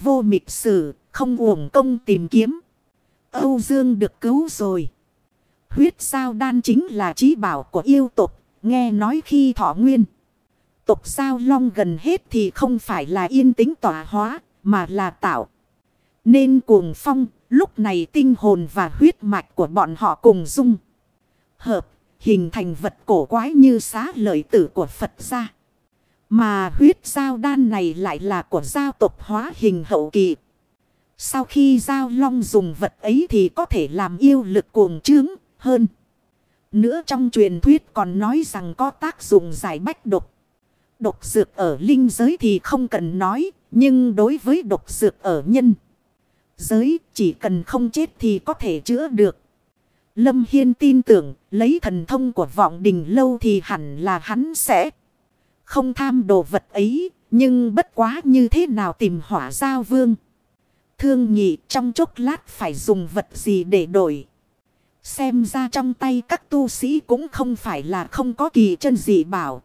[SPEAKER 1] Vô mịch sử, không uổng công tìm kiếm. Âu Dương được cứu rồi. Huyết sao đan chính là trí bảo của yêu tục, nghe nói khi thọ nguyên. Tộc giao long gần hết thì không phải là yên tĩnh tỏa hóa, mà là tạo. Nên cuồng phong, lúc này tinh hồn và huyết mạch của bọn họ cùng dung. Hợp, hình thành vật cổ quái như xá lợi tử của Phật gia. Mà huyết giao đan này lại là của giao tộc hóa hình hậu kỳ. Sau khi giao long dùng vật ấy thì có thể làm yêu lực cuồng trướng hơn. Nữa trong truyền thuyết còn nói rằng có tác dụng giải bách độc. Độc dược ở linh giới thì không cần nói, nhưng đối với độc dược ở nhân giới chỉ cần không chết thì có thể chữa được. Lâm Hiên tin tưởng lấy thần thông của vọng đình lâu thì hẳn là hắn sẽ không tham đồ vật ấy, nhưng bất quá như thế nào tìm hỏa giao vương. Thương nhị trong chốc lát phải dùng vật gì để đổi. Xem ra trong tay các tu sĩ cũng không phải là không có kỳ chân gì bảo.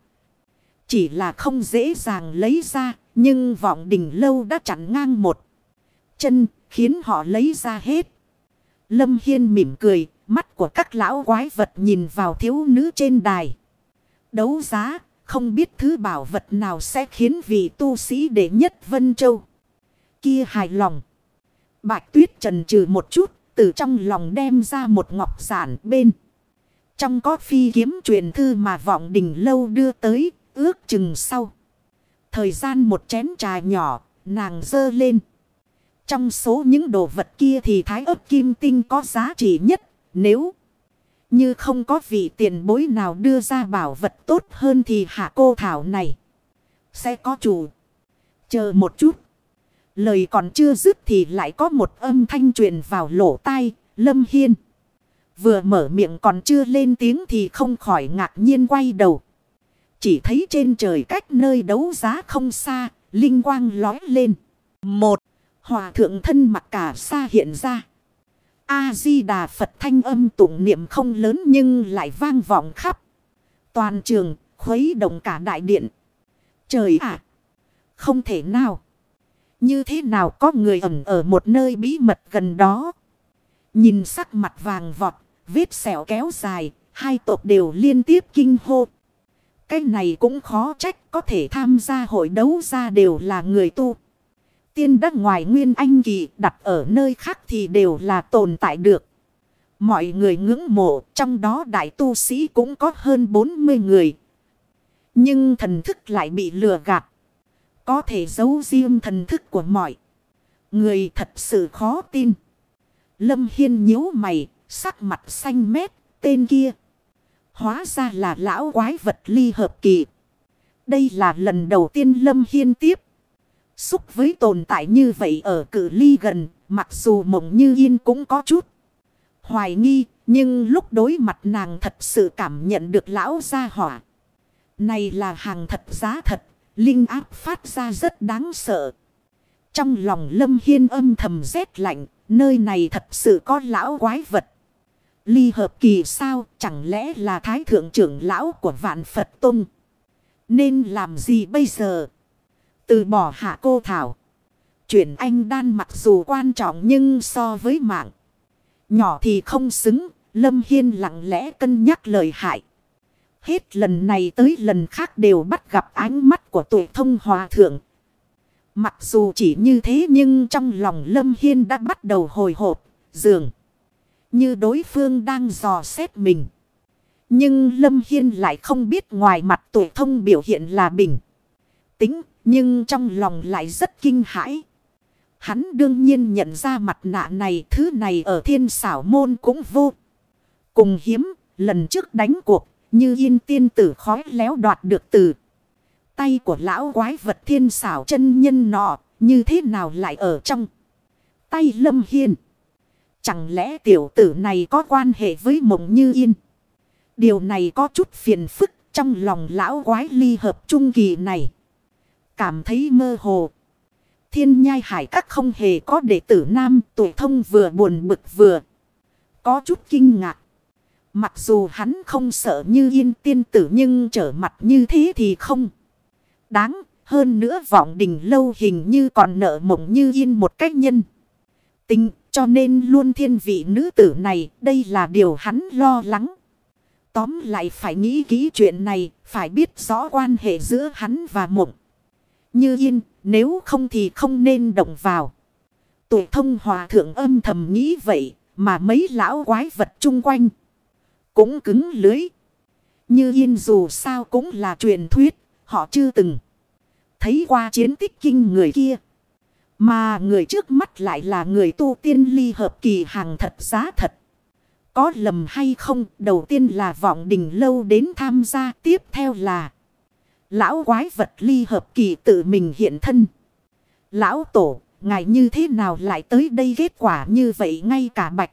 [SPEAKER 1] Chỉ là không dễ dàng lấy ra, nhưng vọng đình lâu đã chặn ngang một chân, khiến họ lấy ra hết. Lâm Hiên mỉm cười, mắt của các lão quái vật nhìn vào thiếu nữ trên đài. Đấu giá, không biết thứ bảo vật nào sẽ khiến vị tu sĩ đệ nhất Vân Châu. Kia hài lòng. Bạch tuyết trần trừ một chút, từ trong lòng đem ra một ngọc giản bên. Trong có phi kiếm truyền thư mà vọng đình lâu đưa tới, ước chừng sau. Thời gian một chén trà nhỏ, nàng dơ lên. Trong số những đồ vật kia thì thái ớt kim tinh có giá trị nhất, nếu như không có vị tiền bối nào đưa ra bảo vật tốt hơn thì hạ cô thảo này sẽ có chủ. Chờ một chút. Lời còn chưa dứt thì lại có một âm thanh truyền vào lỗ tai, Lâm Hiên. Vừa mở miệng còn chưa lên tiếng thì không khỏi ngạc nhiên quay đầu. Chỉ thấy trên trời cách nơi đấu giá không xa, linh quang lói lên. Một, hòa thượng thân mặc cả xa hiện ra. A-di-đà Phật thanh âm tụng niệm không lớn nhưng lại vang vọng khắp. Toàn trường, khuấy động cả đại điện. Trời ạ! không thể nào! Như thế nào có người ẩn ở một nơi bí mật gần đó? Nhìn sắc mặt vàng vọt, vết sẹo kéo dài, hai tộc đều liên tiếp kinh hô. Cái này cũng khó trách có thể tham gia hội đấu ra đều là người tu. Tiên đất ngoài nguyên anh kỳ đặt ở nơi khác thì đều là tồn tại được. Mọi người ngưỡng mộ trong đó đại tu sĩ cũng có hơn 40 người. Nhưng thần thức lại bị lừa gạt. Có thể giấu riêng thần thức của mọi người thật sự khó tin. Lâm Hiên nhíu mày, sắc mặt xanh mét, tên kia. Hóa ra là lão quái vật ly hợp kỳ. Đây là lần đầu tiên Lâm Hiên tiếp. Xúc với tồn tại như vậy ở cử ly gần, mặc dù mộng như yên cũng có chút. Hoài nghi, nhưng lúc đối mặt nàng thật sự cảm nhận được lão gia hỏa. Này là hàng thật giá thật, linh áp phát ra rất đáng sợ. Trong lòng lâm hiên âm thầm rét lạnh, nơi này thật sự có lão quái vật. Ly hợp kỳ sao, chẳng lẽ là thái thượng trưởng lão của vạn Phật Tông? Nên làm gì bây giờ? Từ bỏ hạ cô Thảo. Chuyện anh đan mặc dù quan trọng nhưng so với mạng. Nhỏ thì không xứng. Lâm Hiên lặng lẽ cân nhắc lời hại. Hết lần này tới lần khác đều bắt gặp ánh mắt của tuổi thông hòa thượng. Mặc dù chỉ như thế nhưng trong lòng Lâm Hiên đã bắt đầu hồi hộp, dường. Như đối phương đang dò xét mình. Nhưng Lâm Hiên lại không biết ngoài mặt tuổi thông biểu hiện là bình. Tính nhưng trong lòng lại rất kinh hãi. Hắn đương nhiên nhận ra mặt nạ này thứ này ở thiên xảo môn cũng vô. Cùng hiếm, lần trước đánh cuộc, như yên tiên tử khói léo đoạt được từ. Tay của lão quái vật thiên xảo chân nhân nọ, như thế nào lại ở trong tay lâm hiên. Chẳng lẽ tiểu tử này có quan hệ với mộng như yên? Điều này có chút phiền phức trong lòng lão quái ly hợp trung kỳ này cảm thấy mơ hồ. Thiên nhai hải các không hề có đệ tử nam tuổi thông vừa buồn bực vừa. Có chút kinh ngạc. Mặc dù hắn không sợ như yên tiên tử nhưng trở mặt như thế thì không. Đáng, hơn nữa vọng đình lâu hình như còn nợ mộng như yên một cách nhân. Tình cho nên luôn thiên vị nữ tử này đây là điều hắn lo lắng. Tóm lại phải nghĩ kỹ chuyện này, phải biết rõ quan hệ giữa hắn và mộng. Như yên, nếu không thì không nên động vào. Tuổi thông hòa thượng âm thầm nghĩ vậy, mà mấy lão quái vật chung quanh. Cũng cứng lưới. Như yên dù sao cũng là truyền thuyết, họ chưa từng thấy qua chiến tích kinh người kia. Mà người trước mắt lại là người tu tiên ly hợp kỳ hàng thật giá thật. Có lầm hay không, đầu tiên là vọng đình lâu đến tham gia, tiếp theo là lão quái vật ly hợp kỳ tự mình hiện thân. Lão tổ, ngài như thế nào lại tới đây kết quả như vậy ngay cả bạch.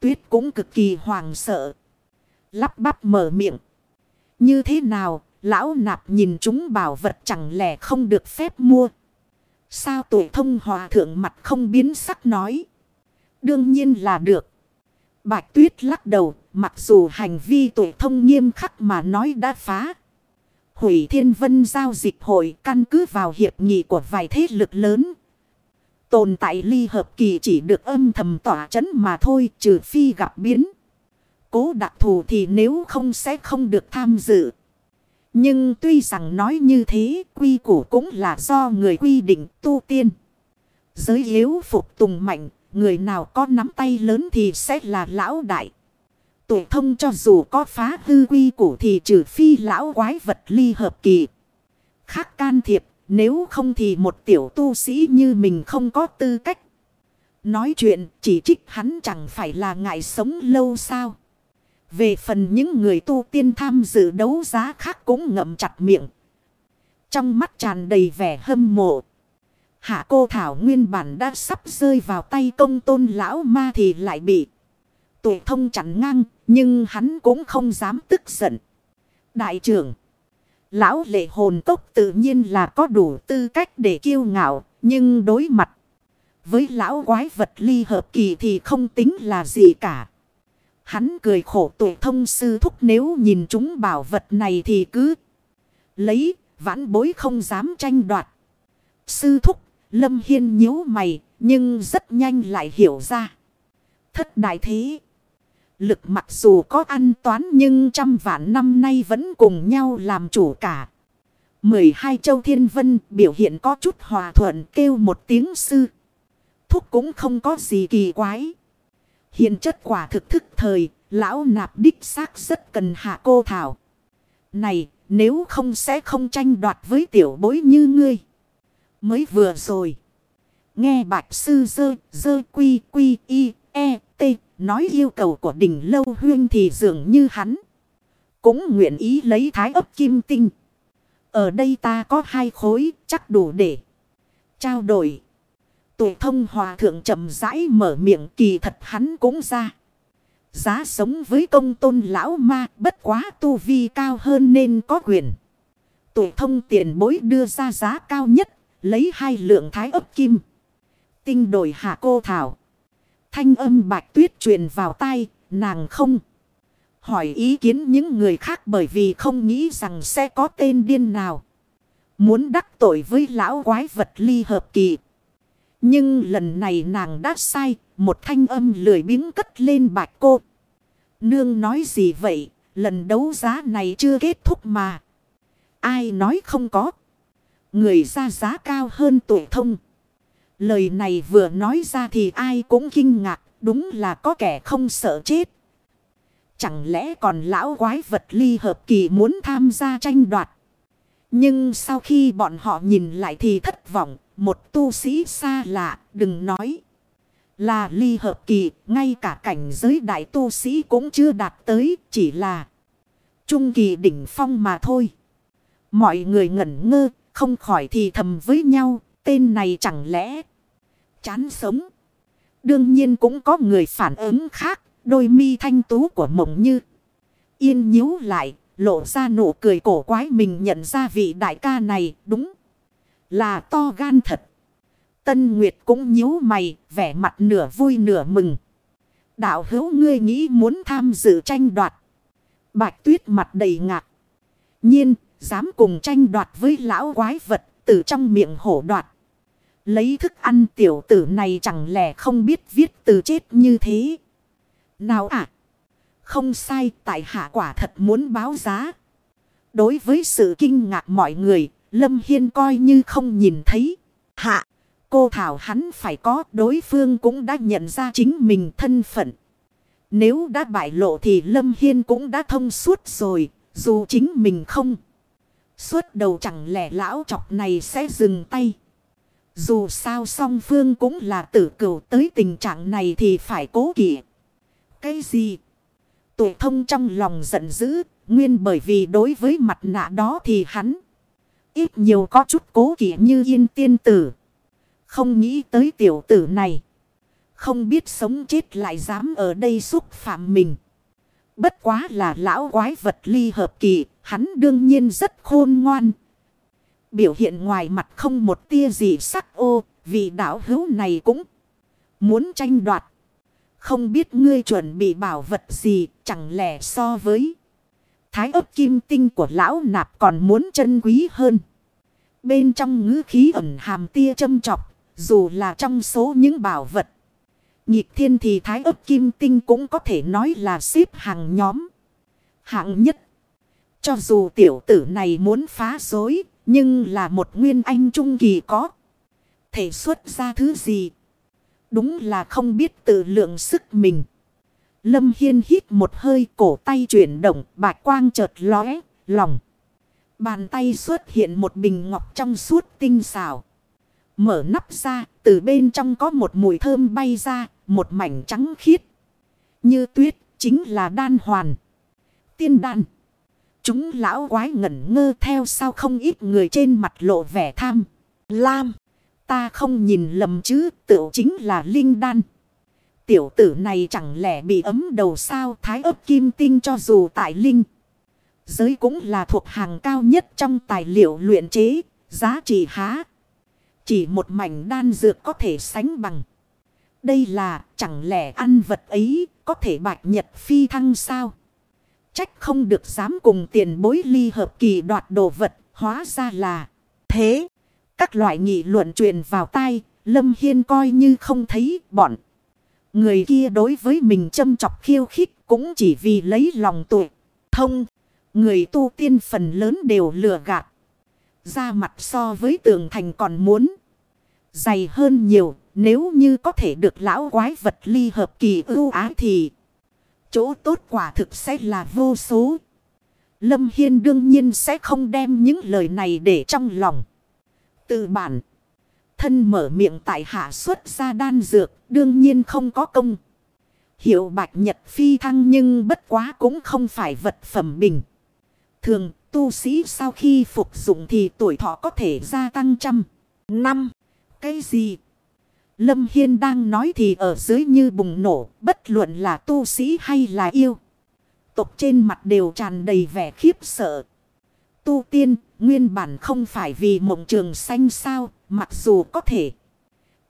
[SPEAKER 1] Tuyết cũng cực kỳ hoàng sợ. Lắp bắp mở miệng. Như thế nào, lão nạp nhìn chúng bảo vật chẳng lẽ không được phép mua. Sao tuổi thông hòa thượng mặt không biến sắc nói. Đương nhiên là được. Bạch tuyết lắc đầu, mặc dù hành vi tuổi thông nghiêm khắc mà nói đã phá. Hủy thiên vân giao dịch hội căn cứ vào hiệp nghị của vài thế lực lớn. Tồn tại ly hợp kỳ chỉ được âm thầm tỏa chấn mà thôi trừ phi gặp biến. Cố đặc thù thì nếu không sẽ không được tham dự. Nhưng tuy rằng nói như thế quy củ cũng là do người quy định tu tiên. Giới yếu phục tùng mạnh Người nào có nắm tay lớn thì sẽ là lão đại. Tuổi thông cho dù có phá hư quy củ thì trừ phi lão quái vật ly hợp kỳ. Khác can thiệp, nếu không thì một tiểu tu sĩ như mình không có tư cách. Nói chuyện chỉ trích hắn chẳng phải là ngại sống lâu sao. Về phần những người tu tiên tham dự đấu giá khác cũng ngậm chặt miệng. Trong mắt tràn đầy vẻ hâm mộ. Hạ cô Thảo nguyên bản đã sắp rơi vào tay công tôn lão ma thì lại bị Tụ thông chặn ngang. Nhưng hắn cũng không dám tức giận. Đại trưởng. Lão lệ hồn tốc tự nhiên là có đủ tư cách để kiêu ngạo. Nhưng đối mặt với lão quái vật ly hợp kỳ thì không tính là gì cả. Hắn cười khổ tuổi thông sư thúc nếu nhìn chúng bảo vật này thì cứ lấy vãn bối không dám tranh đoạt. Sư thúc Lâm Hiên nhíu mày, nhưng rất nhanh lại hiểu ra. Thất đại thế. Lực mặc dù có ăn toán nhưng trăm vạn năm nay vẫn cùng nhau làm chủ cả. 12 châu thiên vân biểu hiện có chút hòa thuận kêu một tiếng sư. Thúc cũng không có gì kỳ quái. Hiện chất quả thực thức thời, lão nạp đích xác rất cần hạ cô thảo. Này, nếu không sẽ không tranh đoạt với tiểu bối như ngươi. Mới vừa rồi. Nghe bạch sư dơ, dơ quy quy y, e, t, nói yêu cầu của đỉnh lâu huyên thì dường như hắn. Cũng nguyện ý lấy thái ấp kim tinh. Ở đây ta có hai khối, chắc đủ để trao đổi. Tụ thông hòa thượng chậm rãi mở miệng kỳ thật hắn cũng ra. Giá sống với công tôn lão ma, bất quá tu vi cao hơn nên có quyền. Tụ thông tiền bối đưa ra giá cao nhất, Lấy hai lượng thái ấp kim. Tinh đổi hạ cô thảo. Thanh âm bạch tuyết truyền vào tai. Nàng không. Hỏi ý kiến những người khác bởi vì không nghĩ rằng sẽ có tên điên nào. Muốn đắc tội với lão quái vật ly hợp kỳ. Nhưng lần này nàng đã sai. Một thanh âm lười biếng cất lên bạch cô. Nương nói gì vậy? Lần đấu giá này chưa kết thúc mà. Ai nói không có. Người ra giá cao hơn tuổi thông. Lời này vừa nói ra thì ai cũng kinh ngạc. Đúng là có kẻ không sợ chết. Chẳng lẽ còn lão quái vật ly hợp kỳ muốn tham gia tranh đoạt. Nhưng sau khi bọn họ nhìn lại thì thất vọng. Một tu sĩ xa lạ đừng nói. Là ly hợp kỳ, ngay cả cảnh giới đại tu sĩ cũng chưa đạt tới, chỉ là trung kỳ đỉnh phong mà thôi. Mọi người ngẩn ngơ, không khỏi thì thầm với nhau, tên này chẳng lẽ chán sống. Đương nhiên cũng có người phản ứng khác, đôi mi thanh tú của mộng như. Yên nhíu lại, lộ ra nụ cười cổ quái mình nhận ra vị đại ca này, đúng là to gan thật. Tân Nguyệt cũng nhíu mày, vẻ mặt nửa vui nửa mừng. Đạo hữu ngươi nghĩ muốn tham dự tranh đoạt. Bạch tuyết mặt đầy ngạc. Nhiên, Dám cùng tranh đoạt với lão quái vật từ trong miệng hổ đoạt. Lấy thức ăn tiểu tử này chẳng lẽ không biết viết từ chết như thế. Nào ạ? Không sai, tại hạ quả thật muốn báo giá. Đối với sự kinh ngạc mọi người, Lâm Hiên coi như không nhìn thấy. Hạ, cô Thảo hắn phải có, đối phương cũng đã nhận ra chính mình thân phận. Nếu đã bại lộ thì Lâm Hiên cũng đã thông suốt rồi, dù chính mình không. Suốt đầu chẳng lẽ lão chọc này sẽ dừng tay. Dù sao song phương cũng là tử cửu tới tình trạng này thì phải cố kỵ. Cái gì? Tụ thông trong lòng giận dữ, nguyên bởi vì đối với mặt nạ đó thì hắn ít nhiều có chút cố kỷ như yên tiên tử. Không nghĩ tới tiểu tử này. Không biết sống chết lại dám ở đây xúc phạm mình. Bất quá là lão quái vật ly hợp kỳ, hắn đương nhiên rất khôn ngoan. Biểu hiện ngoài mặt không một tia gì sắc ô, vì đảo hữu này cũng muốn tranh đoạt. Không biết ngươi chuẩn bị bảo vật gì, chẳng lẽ so với thái ấp kim tinh của lão nạp còn muốn chân quý hơn. Bên trong ngữ khí ẩn hàm tia châm chọc, dù là trong số những bảo vật. Nhịp thiên thì thái ấp kim tinh cũng có thể nói là xếp hàng nhóm. Hạng nhất. Cho dù tiểu tử này muốn phá dối, nhưng là một nguyên anh trung kỳ có. Thể xuất ra thứ gì? Đúng là không biết tự lượng sức mình. Lâm Hiên hít một hơi cổ tay chuyển động, bạch quang chợt lóe, lòng. Bàn tay xuất hiện một bình ngọc trong suốt tinh xảo. Mở nắp ra, từ bên trong có một mùi thơm bay ra, một mảnh trắng khiết. Như tuyết, chính là đan hoàn. Tiên đan. Chúng lão quái ngẩn ngơ theo sao không ít người trên mặt lộ vẻ tham. Lam. Ta không nhìn lầm chứ, tựu chính là linh đan. Tiểu tử này chẳng lẽ bị ấm đầu sao thái ấp kim tinh cho dù tại linh. Giới cũng là thuộc hàng cao nhất trong tài liệu luyện chế, giá trị há. Chỉ một mảnh đan dược có thể sánh bằng. Đây là chẳng lẽ ăn vật ấy có thể bạch nhật phi thăng sao? Trách không được dám cùng tiền bối ly hợp kỳ đoạt đồ vật, hóa ra là thế. Các loại nghị luận truyền vào tai, Lâm Hiên coi như không thấy bọn. Người kia đối với mình châm chọc khiêu khích cũng chỉ vì lấy lòng tụ. Thông, người tu tiên phần lớn đều lừa gạt. Ra mặt so với tường thành còn muốn. Dày hơn nhiều, nếu như có thể được lão quái vật ly hợp kỳ ưu ái thì chỗ tốt quả thực sẽ là vô số. Lâm Hiên đương nhiên sẽ không đem những lời này để trong lòng. Từ bản, thân mở miệng tại hạ xuất ra đan dược, đương nhiên không có công. Hiệu bạch nhật phi thăng nhưng bất quá cũng không phải vật phẩm bình. Thường, tu sĩ sau khi phục dụng thì tuổi thọ có thể gia tăng trăm năm. Cái gì? Lâm Hiên đang nói thì ở dưới như bùng nổ, bất luận là tu sĩ hay là yêu. Tục trên mặt đều tràn đầy vẻ khiếp sợ. Tu tiên, nguyên bản không phải vì mộng trường xanh sao, mặc dù có thể.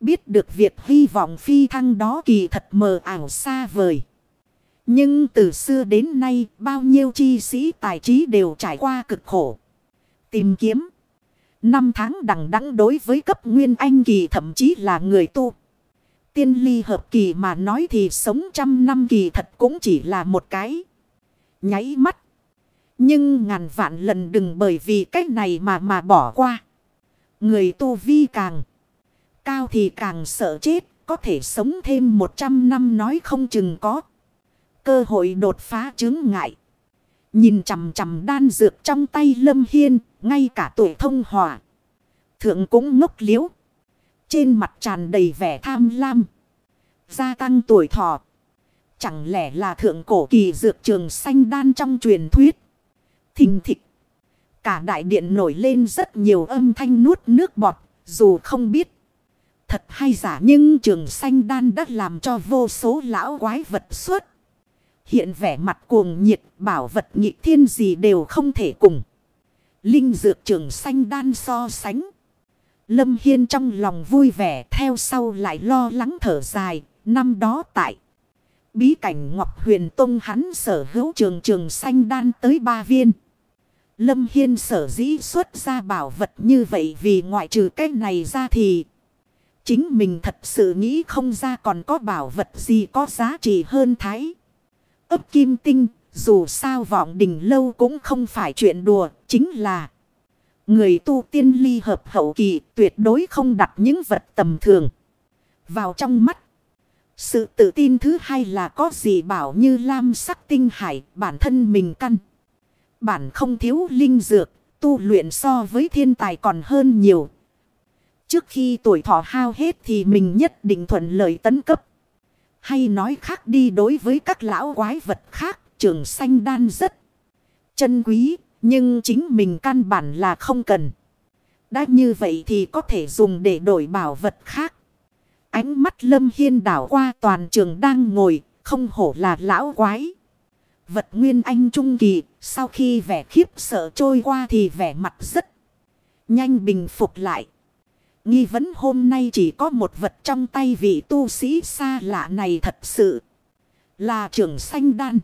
[SPEAKER 1] Biết được việc hy vọng phi thăng đó kỳ thật mờ ảo xa vời. Nhưng từ xưa đến nay, bao nhiêu chi sĩ tài trí đều trải qua cực khổ. Tìm kiếm. Năm tháng đằng đẵng đối với cấp nguyên anh kỳ thậm chí là người tu. Tiên ly hợp kỳ mà nói thì sống trăm năm kỳ thật cũng chỉ là một cái. Nháy mắt. Nhưng ngàn vạn lần đừng bởi vì cái này mà mà bỏ qua. Người tu vi càng cao thì càng sợ chết. Có thể sống thêm 100 năm nói không chừng có. Cơ hội đột phá chứng ngại. Nhìn chằm chằm đan dược trong tay Lâm Hiên, ngay cả tuổi thông hòa. Thượng cũng ngốc liếu. Trên mặt tràn đầy vẻ tham lam. Gia tăng tuổi thọ. Chẳng lẽ là thượng cổ kỳ dược trường xanh đan trong truyền thuyết. Thình thịch. Cả đại điện nổi lên rất nhiều âm thanh nuốt nước bọt. Dù không biết. Thật hay giả nhưng trường xanh đan đã làm cho vô số lão quái vật xuất. Hiện vẻ mặt cuồng nhiệt, bảo vật nhị thiên gì đều không thể cùng. Linh dược trường xanh đan so sánh. Lâm Hiên trong lòng vui vẻ, theo sau lại lo lắng thở dài. Năm đó tại bí cảnh Ngọc Huyền Tông hắn sở hữu trường trường xanh đan tới ba viên. Lâm Hiên sở dĩ xuất ra bảo vật như vậy vì ngoại trừ cái này ra thì chính mình thật sự nghĩ không ra còn có bảo vật gì có giá trị hơn thái. ấp kim tinh, dù sao vọng đình lâu cũng không phải chuyện đùa, chính là người tu tiên ly hợp hậu kỳ tuyệt đối không đặt những vật tầm thường vào trong mắt. Sự tự tin thứ hai là có gì bảo như lam sắc tinh hải bản thân mình căn. Bản không thiếu linh dược, tu luyện so với thiên tài còn hơn nhiều. Trước khi tuổi thọ hao hết thì mình nhất định thuận lợi tấn cấp. Hay nói khác đi đối với các lão quái vật khác, trường xanh đan rất chân quý, nhưng chính mình căn bản là không cần. Đã như vậy thì có thể dùng để đổi bảo vật khác. Ánh mắt lâm hiên đảo qua toàn trường đang ngồi, không hổ là lão quái. Vật nguyên anh trung kỳ, sau khi vẻ khiếp sợ trôi qua thì vẻ mặt rất nhanh bình phục lại. Nghi vấn hôm nay chỉ có một vật trong tay vị tu sĩ xa lạ này thật sự là trường xanh đan.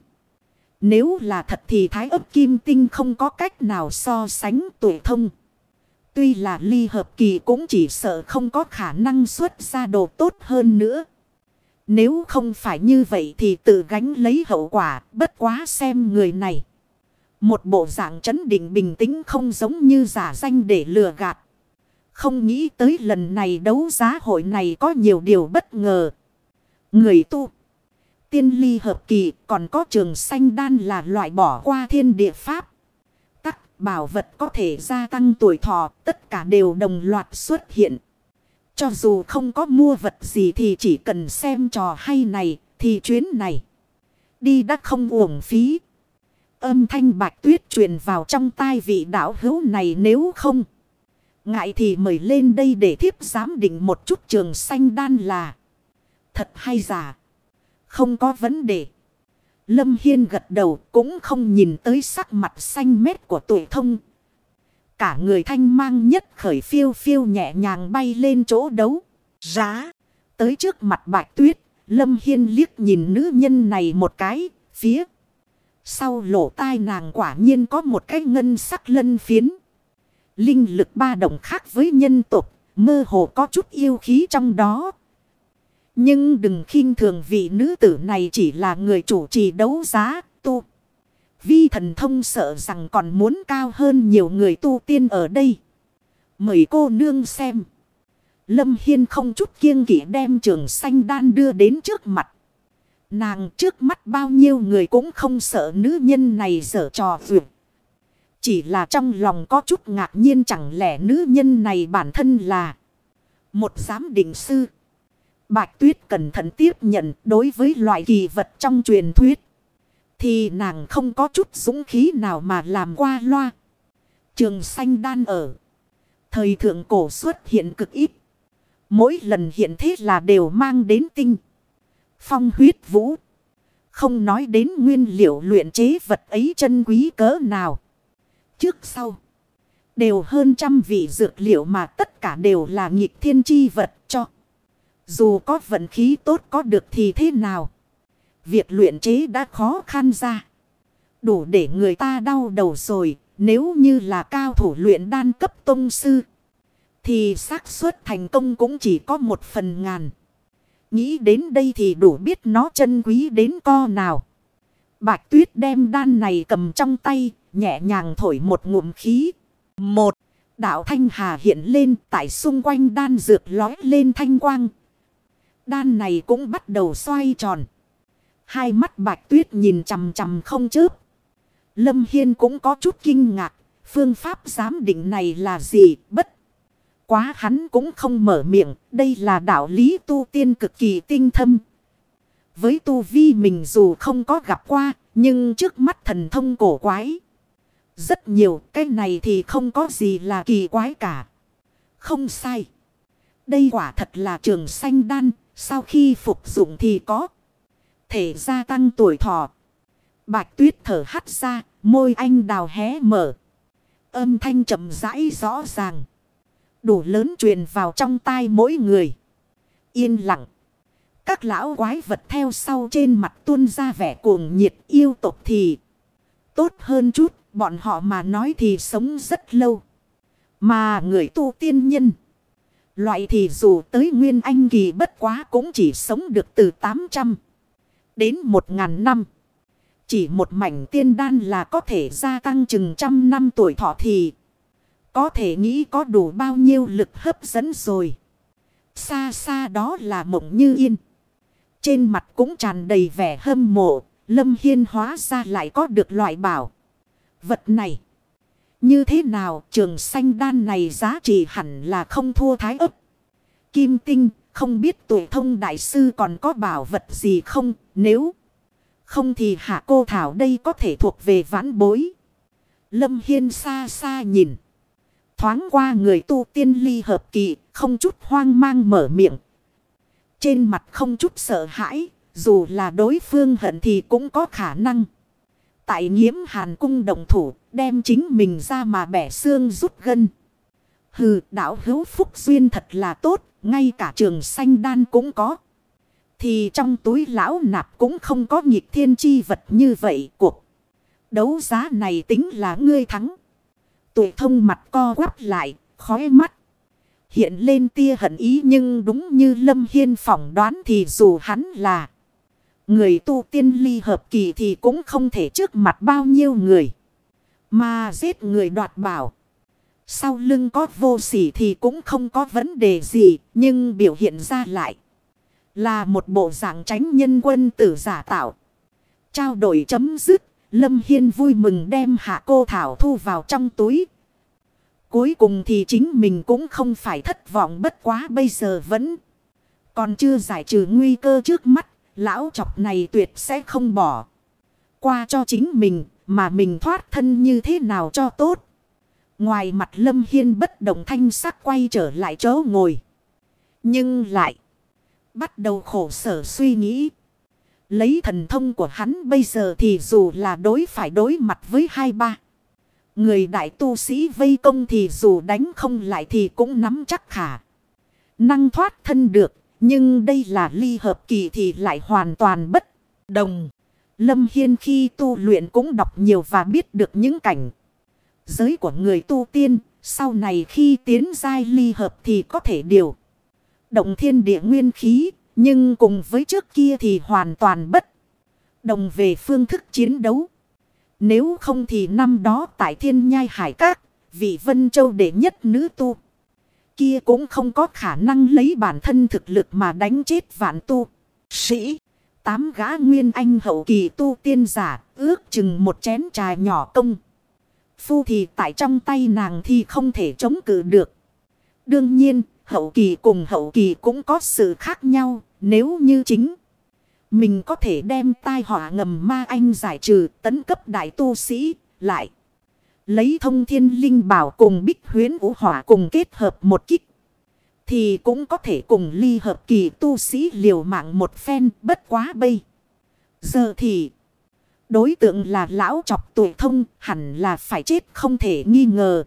[SPEAKER 1] Nếu là thật thì thái ấp kim tinh không có cách nào so sánh tuổi thông. Tuy là ly hợp kỳ cũng chỉ sợ không có khả năng xuất ra đồ tốt hơn nữa. Nếu không phải như vậy thì tự gánh lấy hậu quả, bất quá xem người này. Một bộ dạng chấn định bình tĩnh không giống như giả danh để lừa gạt. Không nghĩ tới lần này đấu giá hội này có nhiều điều bất ngờ. Người tu. Tiên ly hợp kỳ còn có trường xanh đan là loại bỏ qua thiên địa pháp. Tắc bảo vật có thể gia tăng tuổi thọ, tất cả đều đồng loạt xuất hiện. Cho dù không có mua vật gì thì chỉ cần xem trò hay này, thì chuyến này đi đã không uổng phí. Âm thanh bạch tuyết truyền vào trong tai vị đạo hữu này nếu không. Ngại thì mời lên đây để thiếp giám định một chút trường xanh đan là thật hay giả. Không có vấn đề. Lâm Hiên gật đầu cũng không nhìn tới sắc mặt xanh mét của tuổi thông. Cả người thanh mang nhất khởi phiêu phiêu nhẹ nhàng bay lên chỗ đấu. Giá. Tới trước mặt bạch tuyết. Lâm Hiên liếc nhìn nữ nhân này một cái. Phía. Sau lỗ tai nàng quả nhiên có một cái ngân sắc lân phiến. Linh lực ba động khác với nhân tục. Mơ hồ có chút yêu khí trong đó. Nhưng đừng khinh thường vị nữ tử này chỉ là người chủ trì đấu giá, tu. Vi thần thông sợ rằng còn muốn cao hơn nhiều người tu tiên ở đây. Mời cô nương xem. Lâm Hiên không chút kiêng kỵ đem trường xanh đan đưa đến trước mặt. Nàng trước mắt bao nhiêu người cũng không sợ nữ nhân này dở trò vượt. Chỉ là trong lòng có chút ngạc nhiên chẳng lẽ nữ nhân này bản thân là một giám định sư. Bạch Tuyết cẩn thận tiếp nhận đối với loại kỳ vật trong truyền thuyết. Thì nàng không có chút dũng khí nào mà làm qua loa. Trường xanh đan ở. Thời thượng cổ xuất hiện cực ít. Mỗi lần hiện thế là đều mang đến tinh. Phong huyết vũ. Không nói đến nguyên liệu luyện chế vật ấy chân quý cỡ nào. Trước sau. Đều hơn trăm vị dược liệu mà tất cả đều là nghịch thiên chi vật cho. Dù có vận khí tốt có được thì thế nào? Việc luyện chế đã khó khăn ra. Đủ để người ta đau đầu rồi. Nếu như là cao thủ luyện đan cấp tông sư. Thì xác suất thành công cũng chỉ có một phần ngàn. Nghĩ đến đây thì đủ biết nó chân quý đến co nào. Bạch tuyết đem đan này cầm trong tay. Nhẹ nhàng thổi một ngụm khí. Một. Đạo thanh hà hiện lên, tại xung quanh đan dược lói lên thanh quang. Đan này cũng bắt đầu xoay tròn. Hai mắt bạch tuyết nhìn chằm chằm không chớp. Lâm Hiên cũng có chút kinh ngạc. Phương pháp giám định này là gì, bất. Quá hắn cũng không mở miệng. Đây là đạo lý tu tiên cực kỳ tinh thâm. Với tu vi mình dù không có gặp qua. Nhưng trước mắt thần thông cổ quái. Rất nhiều cái này thì không có gì là kỳ quái cả. Không sai. Đây quả thật là trường xanh đan. Sau khi phục dụng thì có thể gia tăng tuổi thọ. Bạch tuyết thở hắt ra, môi anh đào hé mở. Âm thanh chậm rãi rõ ràng. Đủ lớn truyền vào trong tai mỗi người. Yên lặng. Các lão quái vật theo sau trên mặt tuôn ra vẻ cuồng nhiệt yêu tộc thì tốt hơn chút. Bọn họ mà nói thì sống rất lâu. Mà người tu tiên nhân. Loại thì dù tới nguyên anh kỳ bất quá cũng chỉ sống được từ 800 đến 1.000 năm. Chỉ một mảnh tiên đan là có thể gia tăng chừng trăm năm tuổi thọ thì có thể nghĩ có đủ bao nhiêu lực hấp dẫn rồi. Xa xa đó là mộng như yên. Trên mặt cũng tràn đầy vẻ hâm mộ. Lâm Hiên hóa ra lại có được loại bảo. Vật này. Như thế nào, trường xanh đan này giá trị hẳn là không thua thái ấp. Kim tinh, không biết tuổi thông đại sư còn có bảo vật gì không nếu. Không thì hạ cô Thảo đây có thể thuộc về vãn bối. Lâm Hiên xa xa nhìn. Thoáng qua người tu tiên ly hợp kỳ, không chút hoang mang mở miệng. Trên mặt không chút sợ hãi, dù là đối phương hận thì cũng có khả năng. Tại nhiễm hàn cung đồng thủ, đem chính mình ra mà bẻ xương rút gân. Hừ, đảo hữu phúc duyên thật là tốt, ngay cả trường xanh đan cũng có. Thì trong túi lão nạp cũng không có nhịp thiên chi vật như vậy cuộc. Đấu giá này tính là ngươi thắng. Tụi thông mặt co quắp lại, khói mắt. Hiện lên tia hận ý nhưng đúng như Lâm Hiên phỏng đoán thì dù hắn là người tu tiên ly hợp kỳ thì cũng không thể trước mặt bao nhiêu người. Mà giết người đoạt bảo. Sau lưng có vô sỉ thì cũng không có vấn đề gì nhưng biểu hiện ra lại. Là một bộ dạng tránh nhân quân tử giả tạo. Trao đổi chấm dứt. Lâm Hiên vui mừng đem hạ cô Thảo thu vào trong túi. Cuối cùng thì chính mình cũng không phải thất vọng bất quá bây giờ vẫn. Còn chưa giải trừ nguy cơ trước mắt. Lão chọc này tuyệt sẽ không bỏ. Qua cho chính mình. Mà mình thoát thân như thế nào cho tốt. Ngoài mặt Lâm Hiên bất động thanh sắc quay trở lại chỗ ngồi. Nhưng lại. Bắt đầu khổ sở suy nghĩ. Lấy thần thông của hắn bây giờ thì dù là đối phải đối mặt với hai ba. Người đại tu sĩ vây công thì dù đánh không lại thì cũng nắm chắc khả. Năng thoát thân được. Nhưng đây là ly hợp kỳ thì lại hoàn toàn bất đồng. Lâm Hiên khi tu luyện cũng đọc nhiều và biết được những cảnh. Giới của người tu tiên. Sau này khi tiến giai ly hợp thì có thể điều. Động thiên địa nguyên khí nhưng cùng với trước kia thì hoàn toàn bất đồng về phương thức chiến đấu. Nếu không thì năm đó tại thiên nhai hải các, vị Vân Châu đệ nhất nữ tu. Kia cũng không có khả năng lấy bản thân thực lực mà đánh chết vạn tu. Sĩ, tám gã nguyên anh hậu kỳ tu tiên giả, ước chừng một chén trà nhỏ công. Phu thì tại trong tay nàng thì không thể chống cự được. Đương nhiên, hậu kỳ cùng hậu kỳ cũng có sự khác nhau. Nếu như chính mình có thể đem tai họa ngầm ma anh giải trừ, tấn cấp đại tu sĩ, lại. Lấy thông thiên linh bảo cùng bích huyến vũ hỏa cùng kết hợp một kích. Thì cũng có thể cùng ly hợp kỳ tu sĩ liều mạng một phen, bất quá bây. Giờ thì đối tượng là lão chọc tuổi thông, hẳn là phải chết không thể nghi ngờ.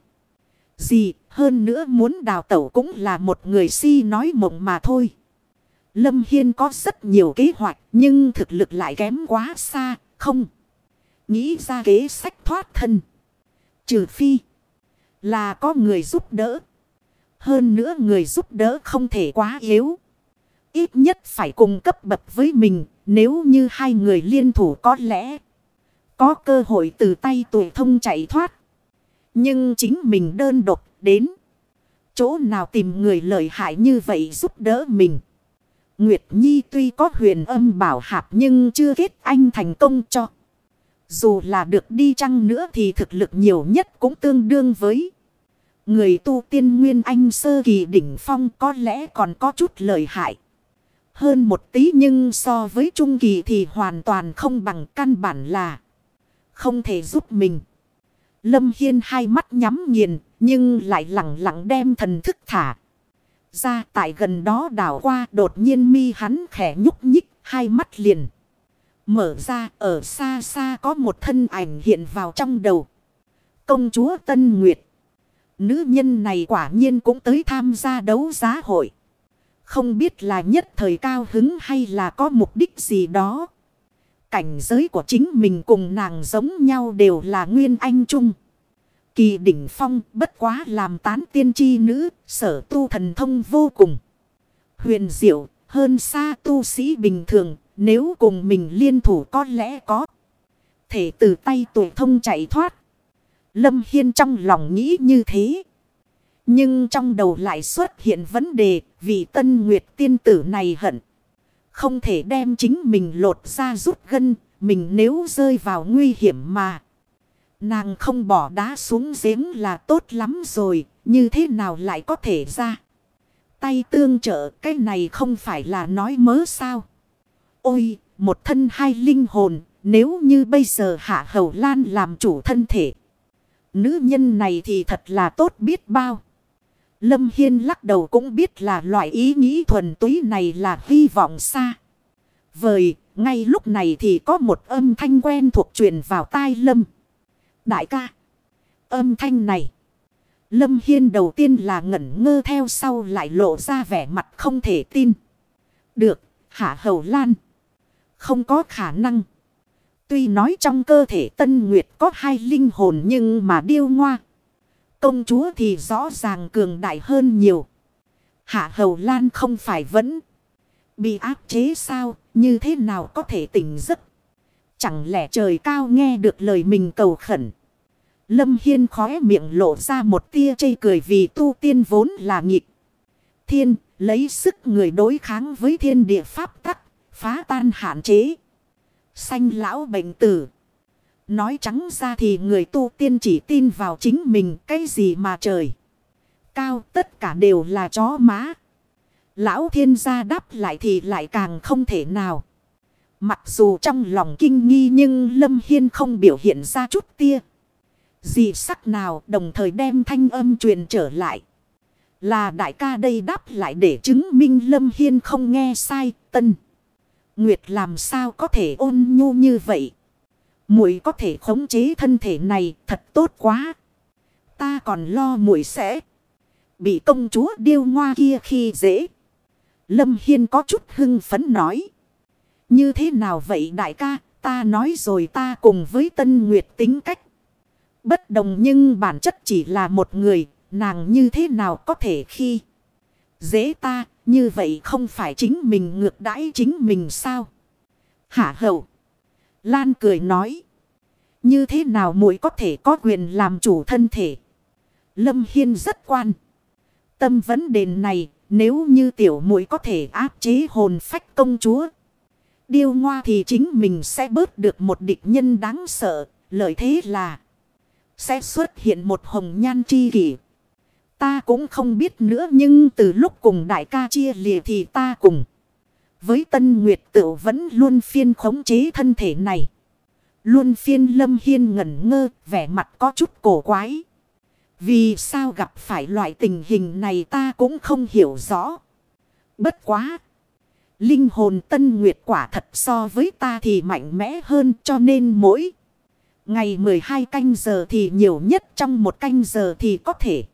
[SPEAKER 1] Gì hơn nữa muốn đào tẩu cũng là một người si nói mộng mà thôi. Lâm Hiên có rất nhiều kế hoạch nhưng thực lực lại kém quá xa, không. Nghĩ ra kế sách thoát thân. Trừ phi là có người giúp đỡ. Hơn nữa người giúp đỡ không thể quá yếu. Ít nhất phải cùng cấp bậc với mình nếu như hai người liên thủ có lẽ có cơ hội từ tay tuổi thông chạy thoát. Nhưng chính mình đơn độc đến chỗ nào tìm người lợi hại như vậy giúp đỡ mình. Nguyệt Nhi tuy có huyền âm bảo hạp nhưng chưa kết anh thành công cho. Dù là được đi chăng nữa thì thực lực nhiều nhất cũng tương đương với. Người tu tiên nguyên anh sơ kỳ đỉnh phong có lẽ còn có chút lợi hại. Hơn một tí nhưng so với trung kỳ thì hoàn toàn không bằng căn bản là không thể giúp mình. Lâm Hiên hai mắt nhắm nghiền nhưng lại lặng lặng đem thần thức thả ra tại gần đó đảo qua, đột nhiên mi hắn khẽ nhúc nhích, hai mắt liền. Mở ra, ở xa xa có một thân ảnh hiện vào trong đầu. Công chúa Tân Nguyệt. Nữ nhân này quả nhiên cũng tới tham gia đấu giá hội. Không biết là nhất thời cao hứng hay là có mục đích gì đó. Cảnh giới của chính mình cùng nàng giống nhau đều là nguyên anh chung kỳ đỉnh phong bất quá làm tán tiên chi nữ, sở tu thần thông vô cùng. Huyền diệu, hơn xa tu sĩ bình thường, nếu cùng mình liên thủ có lẽ có thể từ tay tuổi thông chạy thoát. Lâm Hiên trong lòng nghĩ như thế. Nhưng trong đầu lại xuất hiện vấn đề vì tân nguyệt tiên tử này hận. Không thể đem chính mình lột ra rút gân. Mình nếu rơi vào nguy hiểm mà. Nàng không bỏ đá xuống giếng là tốt lắm rồi. Như thế nào lại có thể ra. Tay tương trợ cái này không phải là nói mớ sao. Ôi một thân hai linh hồn. Nếu như bây giờ Hạ Hầu Lan làm chủ thân thể. Nữ nhân này thì thật là tốt biết bao. Lâm Hiên lắc đầu cũng biết là loại ý nghĩ thuần túy này là hy vọng xa. Vời, ngay lúc này thì có một âm thanh quen thuộc truyền vào tai Lâm. Đại ca, âm thanh này. Lâm Hiên đầu tiên là ngẩn ngơ theo sau lại lộ ra vẻ mặt không thể tin. Được, Hạ Hầu Lan. Không có khả năng. Tuy nói trong cơ thể Tân Nguyệt có hai linh hồn nhưng mà điêu ngoa. Công chúa thì rõ ràng cường đại hơn nhiều. Hạ Hầu Lan không phải vẫn bị áp chế sao, như thế nào có thể tỉnh giấc. Chẳng lẽ trời cao nghe được lời mình cầu khẩn. Lâm Hiên khóe miệng lộ ra một tia chây cười vì tu tiên vốn là nghịch. Thiên, lấy sức người đối kháng với thiên địa pháp tắc, phá tan hạn chế. sanh lão bệnh tử. Nói trắng ra thì người tu tiên chỉ tin vào chính mình cái gì mà trời. Cao tất cả đều là chó má. Lão thiên gia đáp lại thì lại càng không thể nào. Mặc dù trong lòng kinh nghi nhưng Lâm Hiên không biểu hiện ra chút tia. Gì sắc nào đồng thời đem thanh âm truyền trở lại. Là đại ca đây đáp lại để chứng minh Lâm Hiên không nghe sai tân. Nguyệt làm sao có thể ôn nhu như vậy. Muội có thể khống chế thân thể này thật tốt quá. Ta còn lo muội sẽ bị công chúa điêu ngoa kia khi dễ. Lâm Hiên có chút hưng phấn nói. Như thế nào vậy đại ca, ta nói rồi ta cùng với Tân Nguyệt tính cách. Bất đồng nhưng bản chất chỉ là một người, nàng như thế nào có thể khi dễ ta, như vậy không phải chính mình ngược đãi chính mình sao? Hạ hậu. Lan cười nói. Như thế nào muội có thể có quyền làm chủ thân thể? Lâm Hiên rất quan. Tâm vấn đề này, nếu như tiểu muội có thể áp chế hồn phách công chúa. Điêu ngoa thì chính mình sẽ bớt được một địch nhân đáng sợ. Lợi thế là sẽ xuất hiện một hồng nhan chi kỷ. Ta cũng không biết nữa nhưng từ lúc cùng đại ca chia lìa thì ta cùng. Với Tân Nguyệt tự vẫn luôn phiên khống chế thân thể này. Luôn phiên lâm hiên ngẩn ngơ, vẻ mặt có chút cổ quái. Vì sao gặp phải loại tình hình này ta cũng không hiểu rõ. Bất quá. Linh hồn Tân Nguyệt quả thật so với ta thì mạnh mẽ hơn cho nên mỗi ngày 12 canh giờ thì nhiều nhất trong một canh giờ thì có thể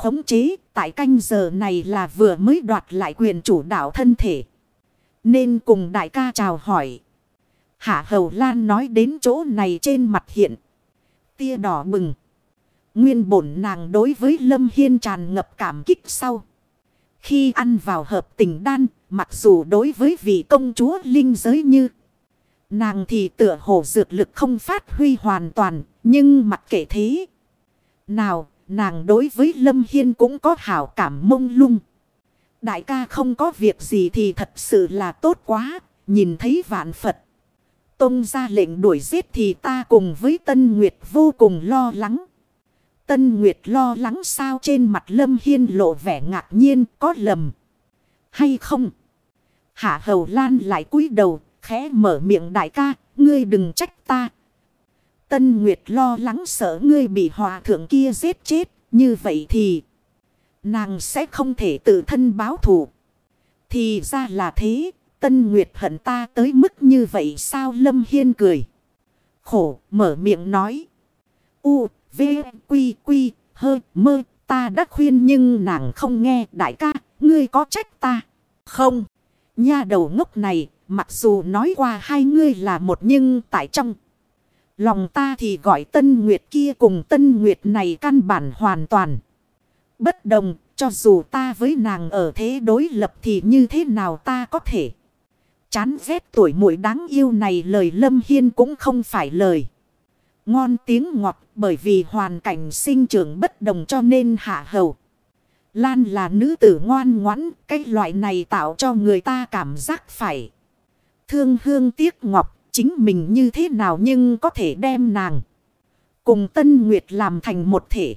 [SPEAKER 1] khống chế tại canh giờ này là vừa mới đoạt lại quyền chủ đạo thân thể. Nên cùng đại ca chào hỏi. Hạ Hầu Lan nói đến chỗ này trên mặt hiện. Tia đỏ bừng. Nguyên bổn nàng đối với Lâm Hiên tràn ngập cảm kích sau. Khi ăn vào hợp tình đan, mặc dù đối với vị công chúa linh giới như. Nàng thì tựa hồ dược lực không phát huy hoàn toàn, nhưng mặc kệ thế. Nào, Nàng đối với Lâm Hiên cũng có hảo cảm mông lung. Đại ca không có việc gì thì thật sự là tốt quá. Nhìn thấy vạn Phật. Tông ra lệnh đuổi giết thì ta cùng với Tân Nguyệt vô cùng lo lắng. Tân Nguyệt lo lắng sao trên mặt Lâm Hiên lộ vẻ ngạc nhiên có lầm. Hay không? Hạ Hầu Lan lại cúi đầu khẽ mở miệng đại ca. Ngươi đừng trách ta Tân Nguyệt lo lắng sợ ngươi bị hòa thượng kia giết chết. Như vậy thì nàng sẽ không thể tự thân báo thù. Thì ra là thế. Tân Nguyệt hận ta tới mức như vậy sao Lâm Hiên cười. Khổ mở miệng nói. U, V, Quy, Quy, Hơ, Mơ. Ta đã khuyên nhưng nàng không nghe đại ca. Ngươi có trách ta? Không. Nha đầu ngốc này. Mặc dù nói qua hai ngươi là một nhưng tại trong. Lòng ta thì gọi Tân Nguyệt kia cùng Tân Nguyệt này căn bản hoàn toàn. Bất đồng, cho dù ta với nàng ở thế đối lập thì như thế nào ta có thể Chán ghét tuổi muội đáng yêu này lời Lâm Hiên cũng không phải lời. Ngon tiếng ngọt bởi vì hoàn cảnh sinh trưởng bất đồng cho nên hạ hầu. Lan là nữ tử ngoan ngoãn, cái loại này tạo cho người ta cảm giác phải. Thương hương tiếc ngọc, chính mình như thế nào nhưng có thể đem nàng. Cùng Tân Nguyệt làm thành một thể.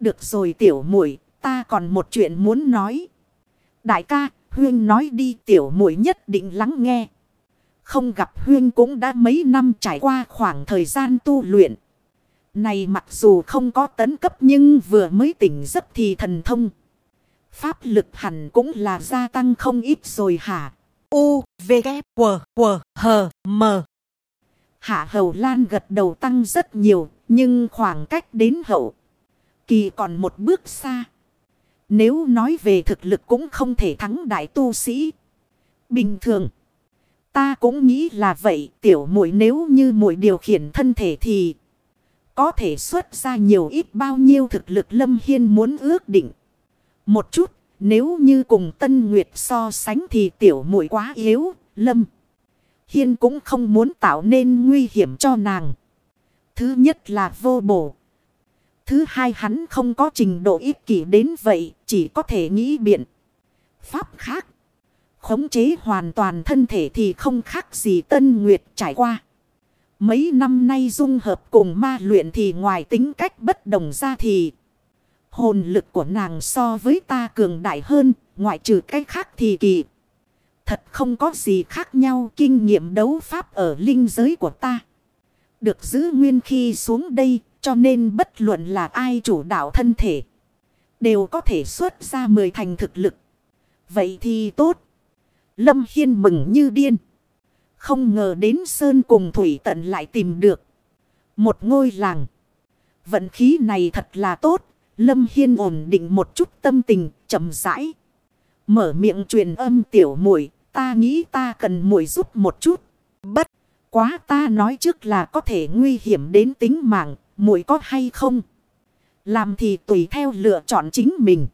[SPEAKER 1] Được rồi tiểu muội ta còn một chuyện muốn nói. Đại ca, Huyên nói đi tiểu muội nhất định lắng nghe. Không gặp Huyên cũng đã mấy năm trải qua khoảng thời gian tu luyện. Này mặc dù không có tấn cấp nhưng vừa mới tỉnh giấc thì thần thông. Pháp lực hẳn cũng là gia tăng không ít rồi hả?
[SPEAKER 2] U, V, K, W, W, H, M.
[SPEAKER 1] Hạ hầu lan gật đầu tăng rất nhiều, nhưng khoảng cách đến hậu. Kỳ còn một bước xa. Nếu nói về thực lực cũng không thể thắng đại tu sĩ. Bình thường. Ta cũng nghĩ là vậy, tiểu muội nếu như muội điều khiển thân thể thì có thể xuất ra nhiều ít bao nhiêu thực lực Lâm Hiên muốn ước định. Một chút, nếu như cùng Tân Nguyệt so sánh thì tiểu muội quá yếu, Lâm Hiên cũng không muốn tạo nên nguy hiểm cho nàng. Thứ nhất là vô bổ. Thứ hai hắn không có trình độ ích kỷ đến vậy, chỉ có thể nghĩ biện. Pháp khác. Khống chế hoàn toàn thân thể thì không khác gì Tân Nguyệt trải qua. Mấy năm nay dung hợp cùng ma luyện thì ngoài tính cách bất đồng ra thì hồn lực của nàng so với ta cường đại hơn, ngoại trừ cách khác thì kỳ. Thật không có gì khác nhau kinh nghiệm đấu pháp ở linh giới của ta. Được giữ nguyên khi xuống đây cho nên bất luận là ai chủ đạo thân thể. Đều có thể xuất ra mười thành thực lực. Vậy thì tốt. Lâm Hiên mừng như điên. Không ngờ đến Sơn cùng Thủy Tận lại tìm được. Một ngôi làng. Vận khí này thật là tốt. Lâm Hiên ổn định một chút tâm tình, chậm rãi. Mở miệng truyền âm tiểu muội ta nghĩ ta cần muội giúp một chút. Bất quá ta nói trước là có thể nguy hiểm đến tính mạng, muội có hay không? Làm thì tùy theo lựa chọn chính mình.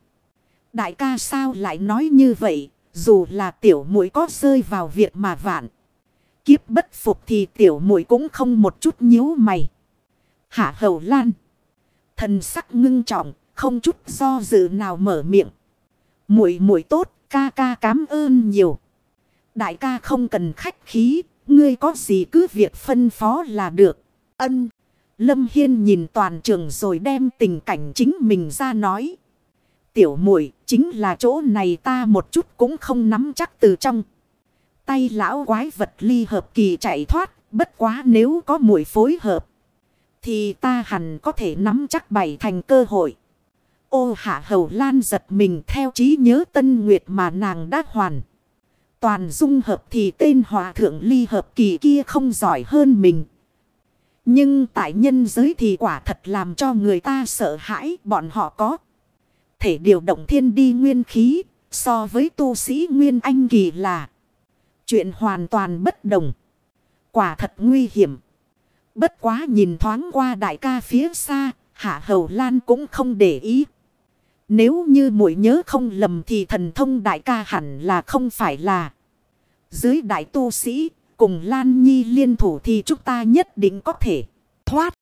[SPEAKER 1] Đại ca sao lại nói như vậy, dù là tiểu muội có rơi vào việc mà vạn. Kiếp bất phục thì tiểu muội cũng không một chút nhíu mày. Hạ hầu lan. Thần sắc ngưng trọng, không chút do dự nào mở miệng. Muội muội tốt, ca ca cảm ơn nhiều. Đại ca không cần khách khí, ngươi có gì cứ việc phân phó là được. Ân. Lâm Hiên nhìn toàn trường rồi đem tình cảnh chính mình ra nói. Tiểu muội chính là chỗ này ta một chút cũng không nắm chắc từ trong. Tay lão quái vật ly hợp kỳ chạy thoát, bất quá nếu có muội phối hợp. Thì ta hẳn có thể nắm chắc bảy thành cơ hội. Ô hạ hầu lan giật mình theo trí nhớ tân nguyệt mà nàng đã hoàn. Toàn dung hợp thì tên hòa thượng ly hợp kỳ kia không giỏi hơn mình. Nhưng tại nhân giới thì quả thật làm cho người ta sợ hãi, bọn họ có. Thể điều động thiên đi nguyên khí, so với tu sĩ nguyên anh kỳ là chuyện hoàn toàn bất đồng. Quả thật nguy hiểm. Bất quá nhìn thoáng qua đại ca phía xa, Hạ Hầu Lan cũng không để ý. Nếu như muội nhớ không lầm thì thần thông đại ca hẳn là không phải là dưới đại tu sĩ cùng Lan Nhi liên thủ thì chúng ta nhất định có thể thoát.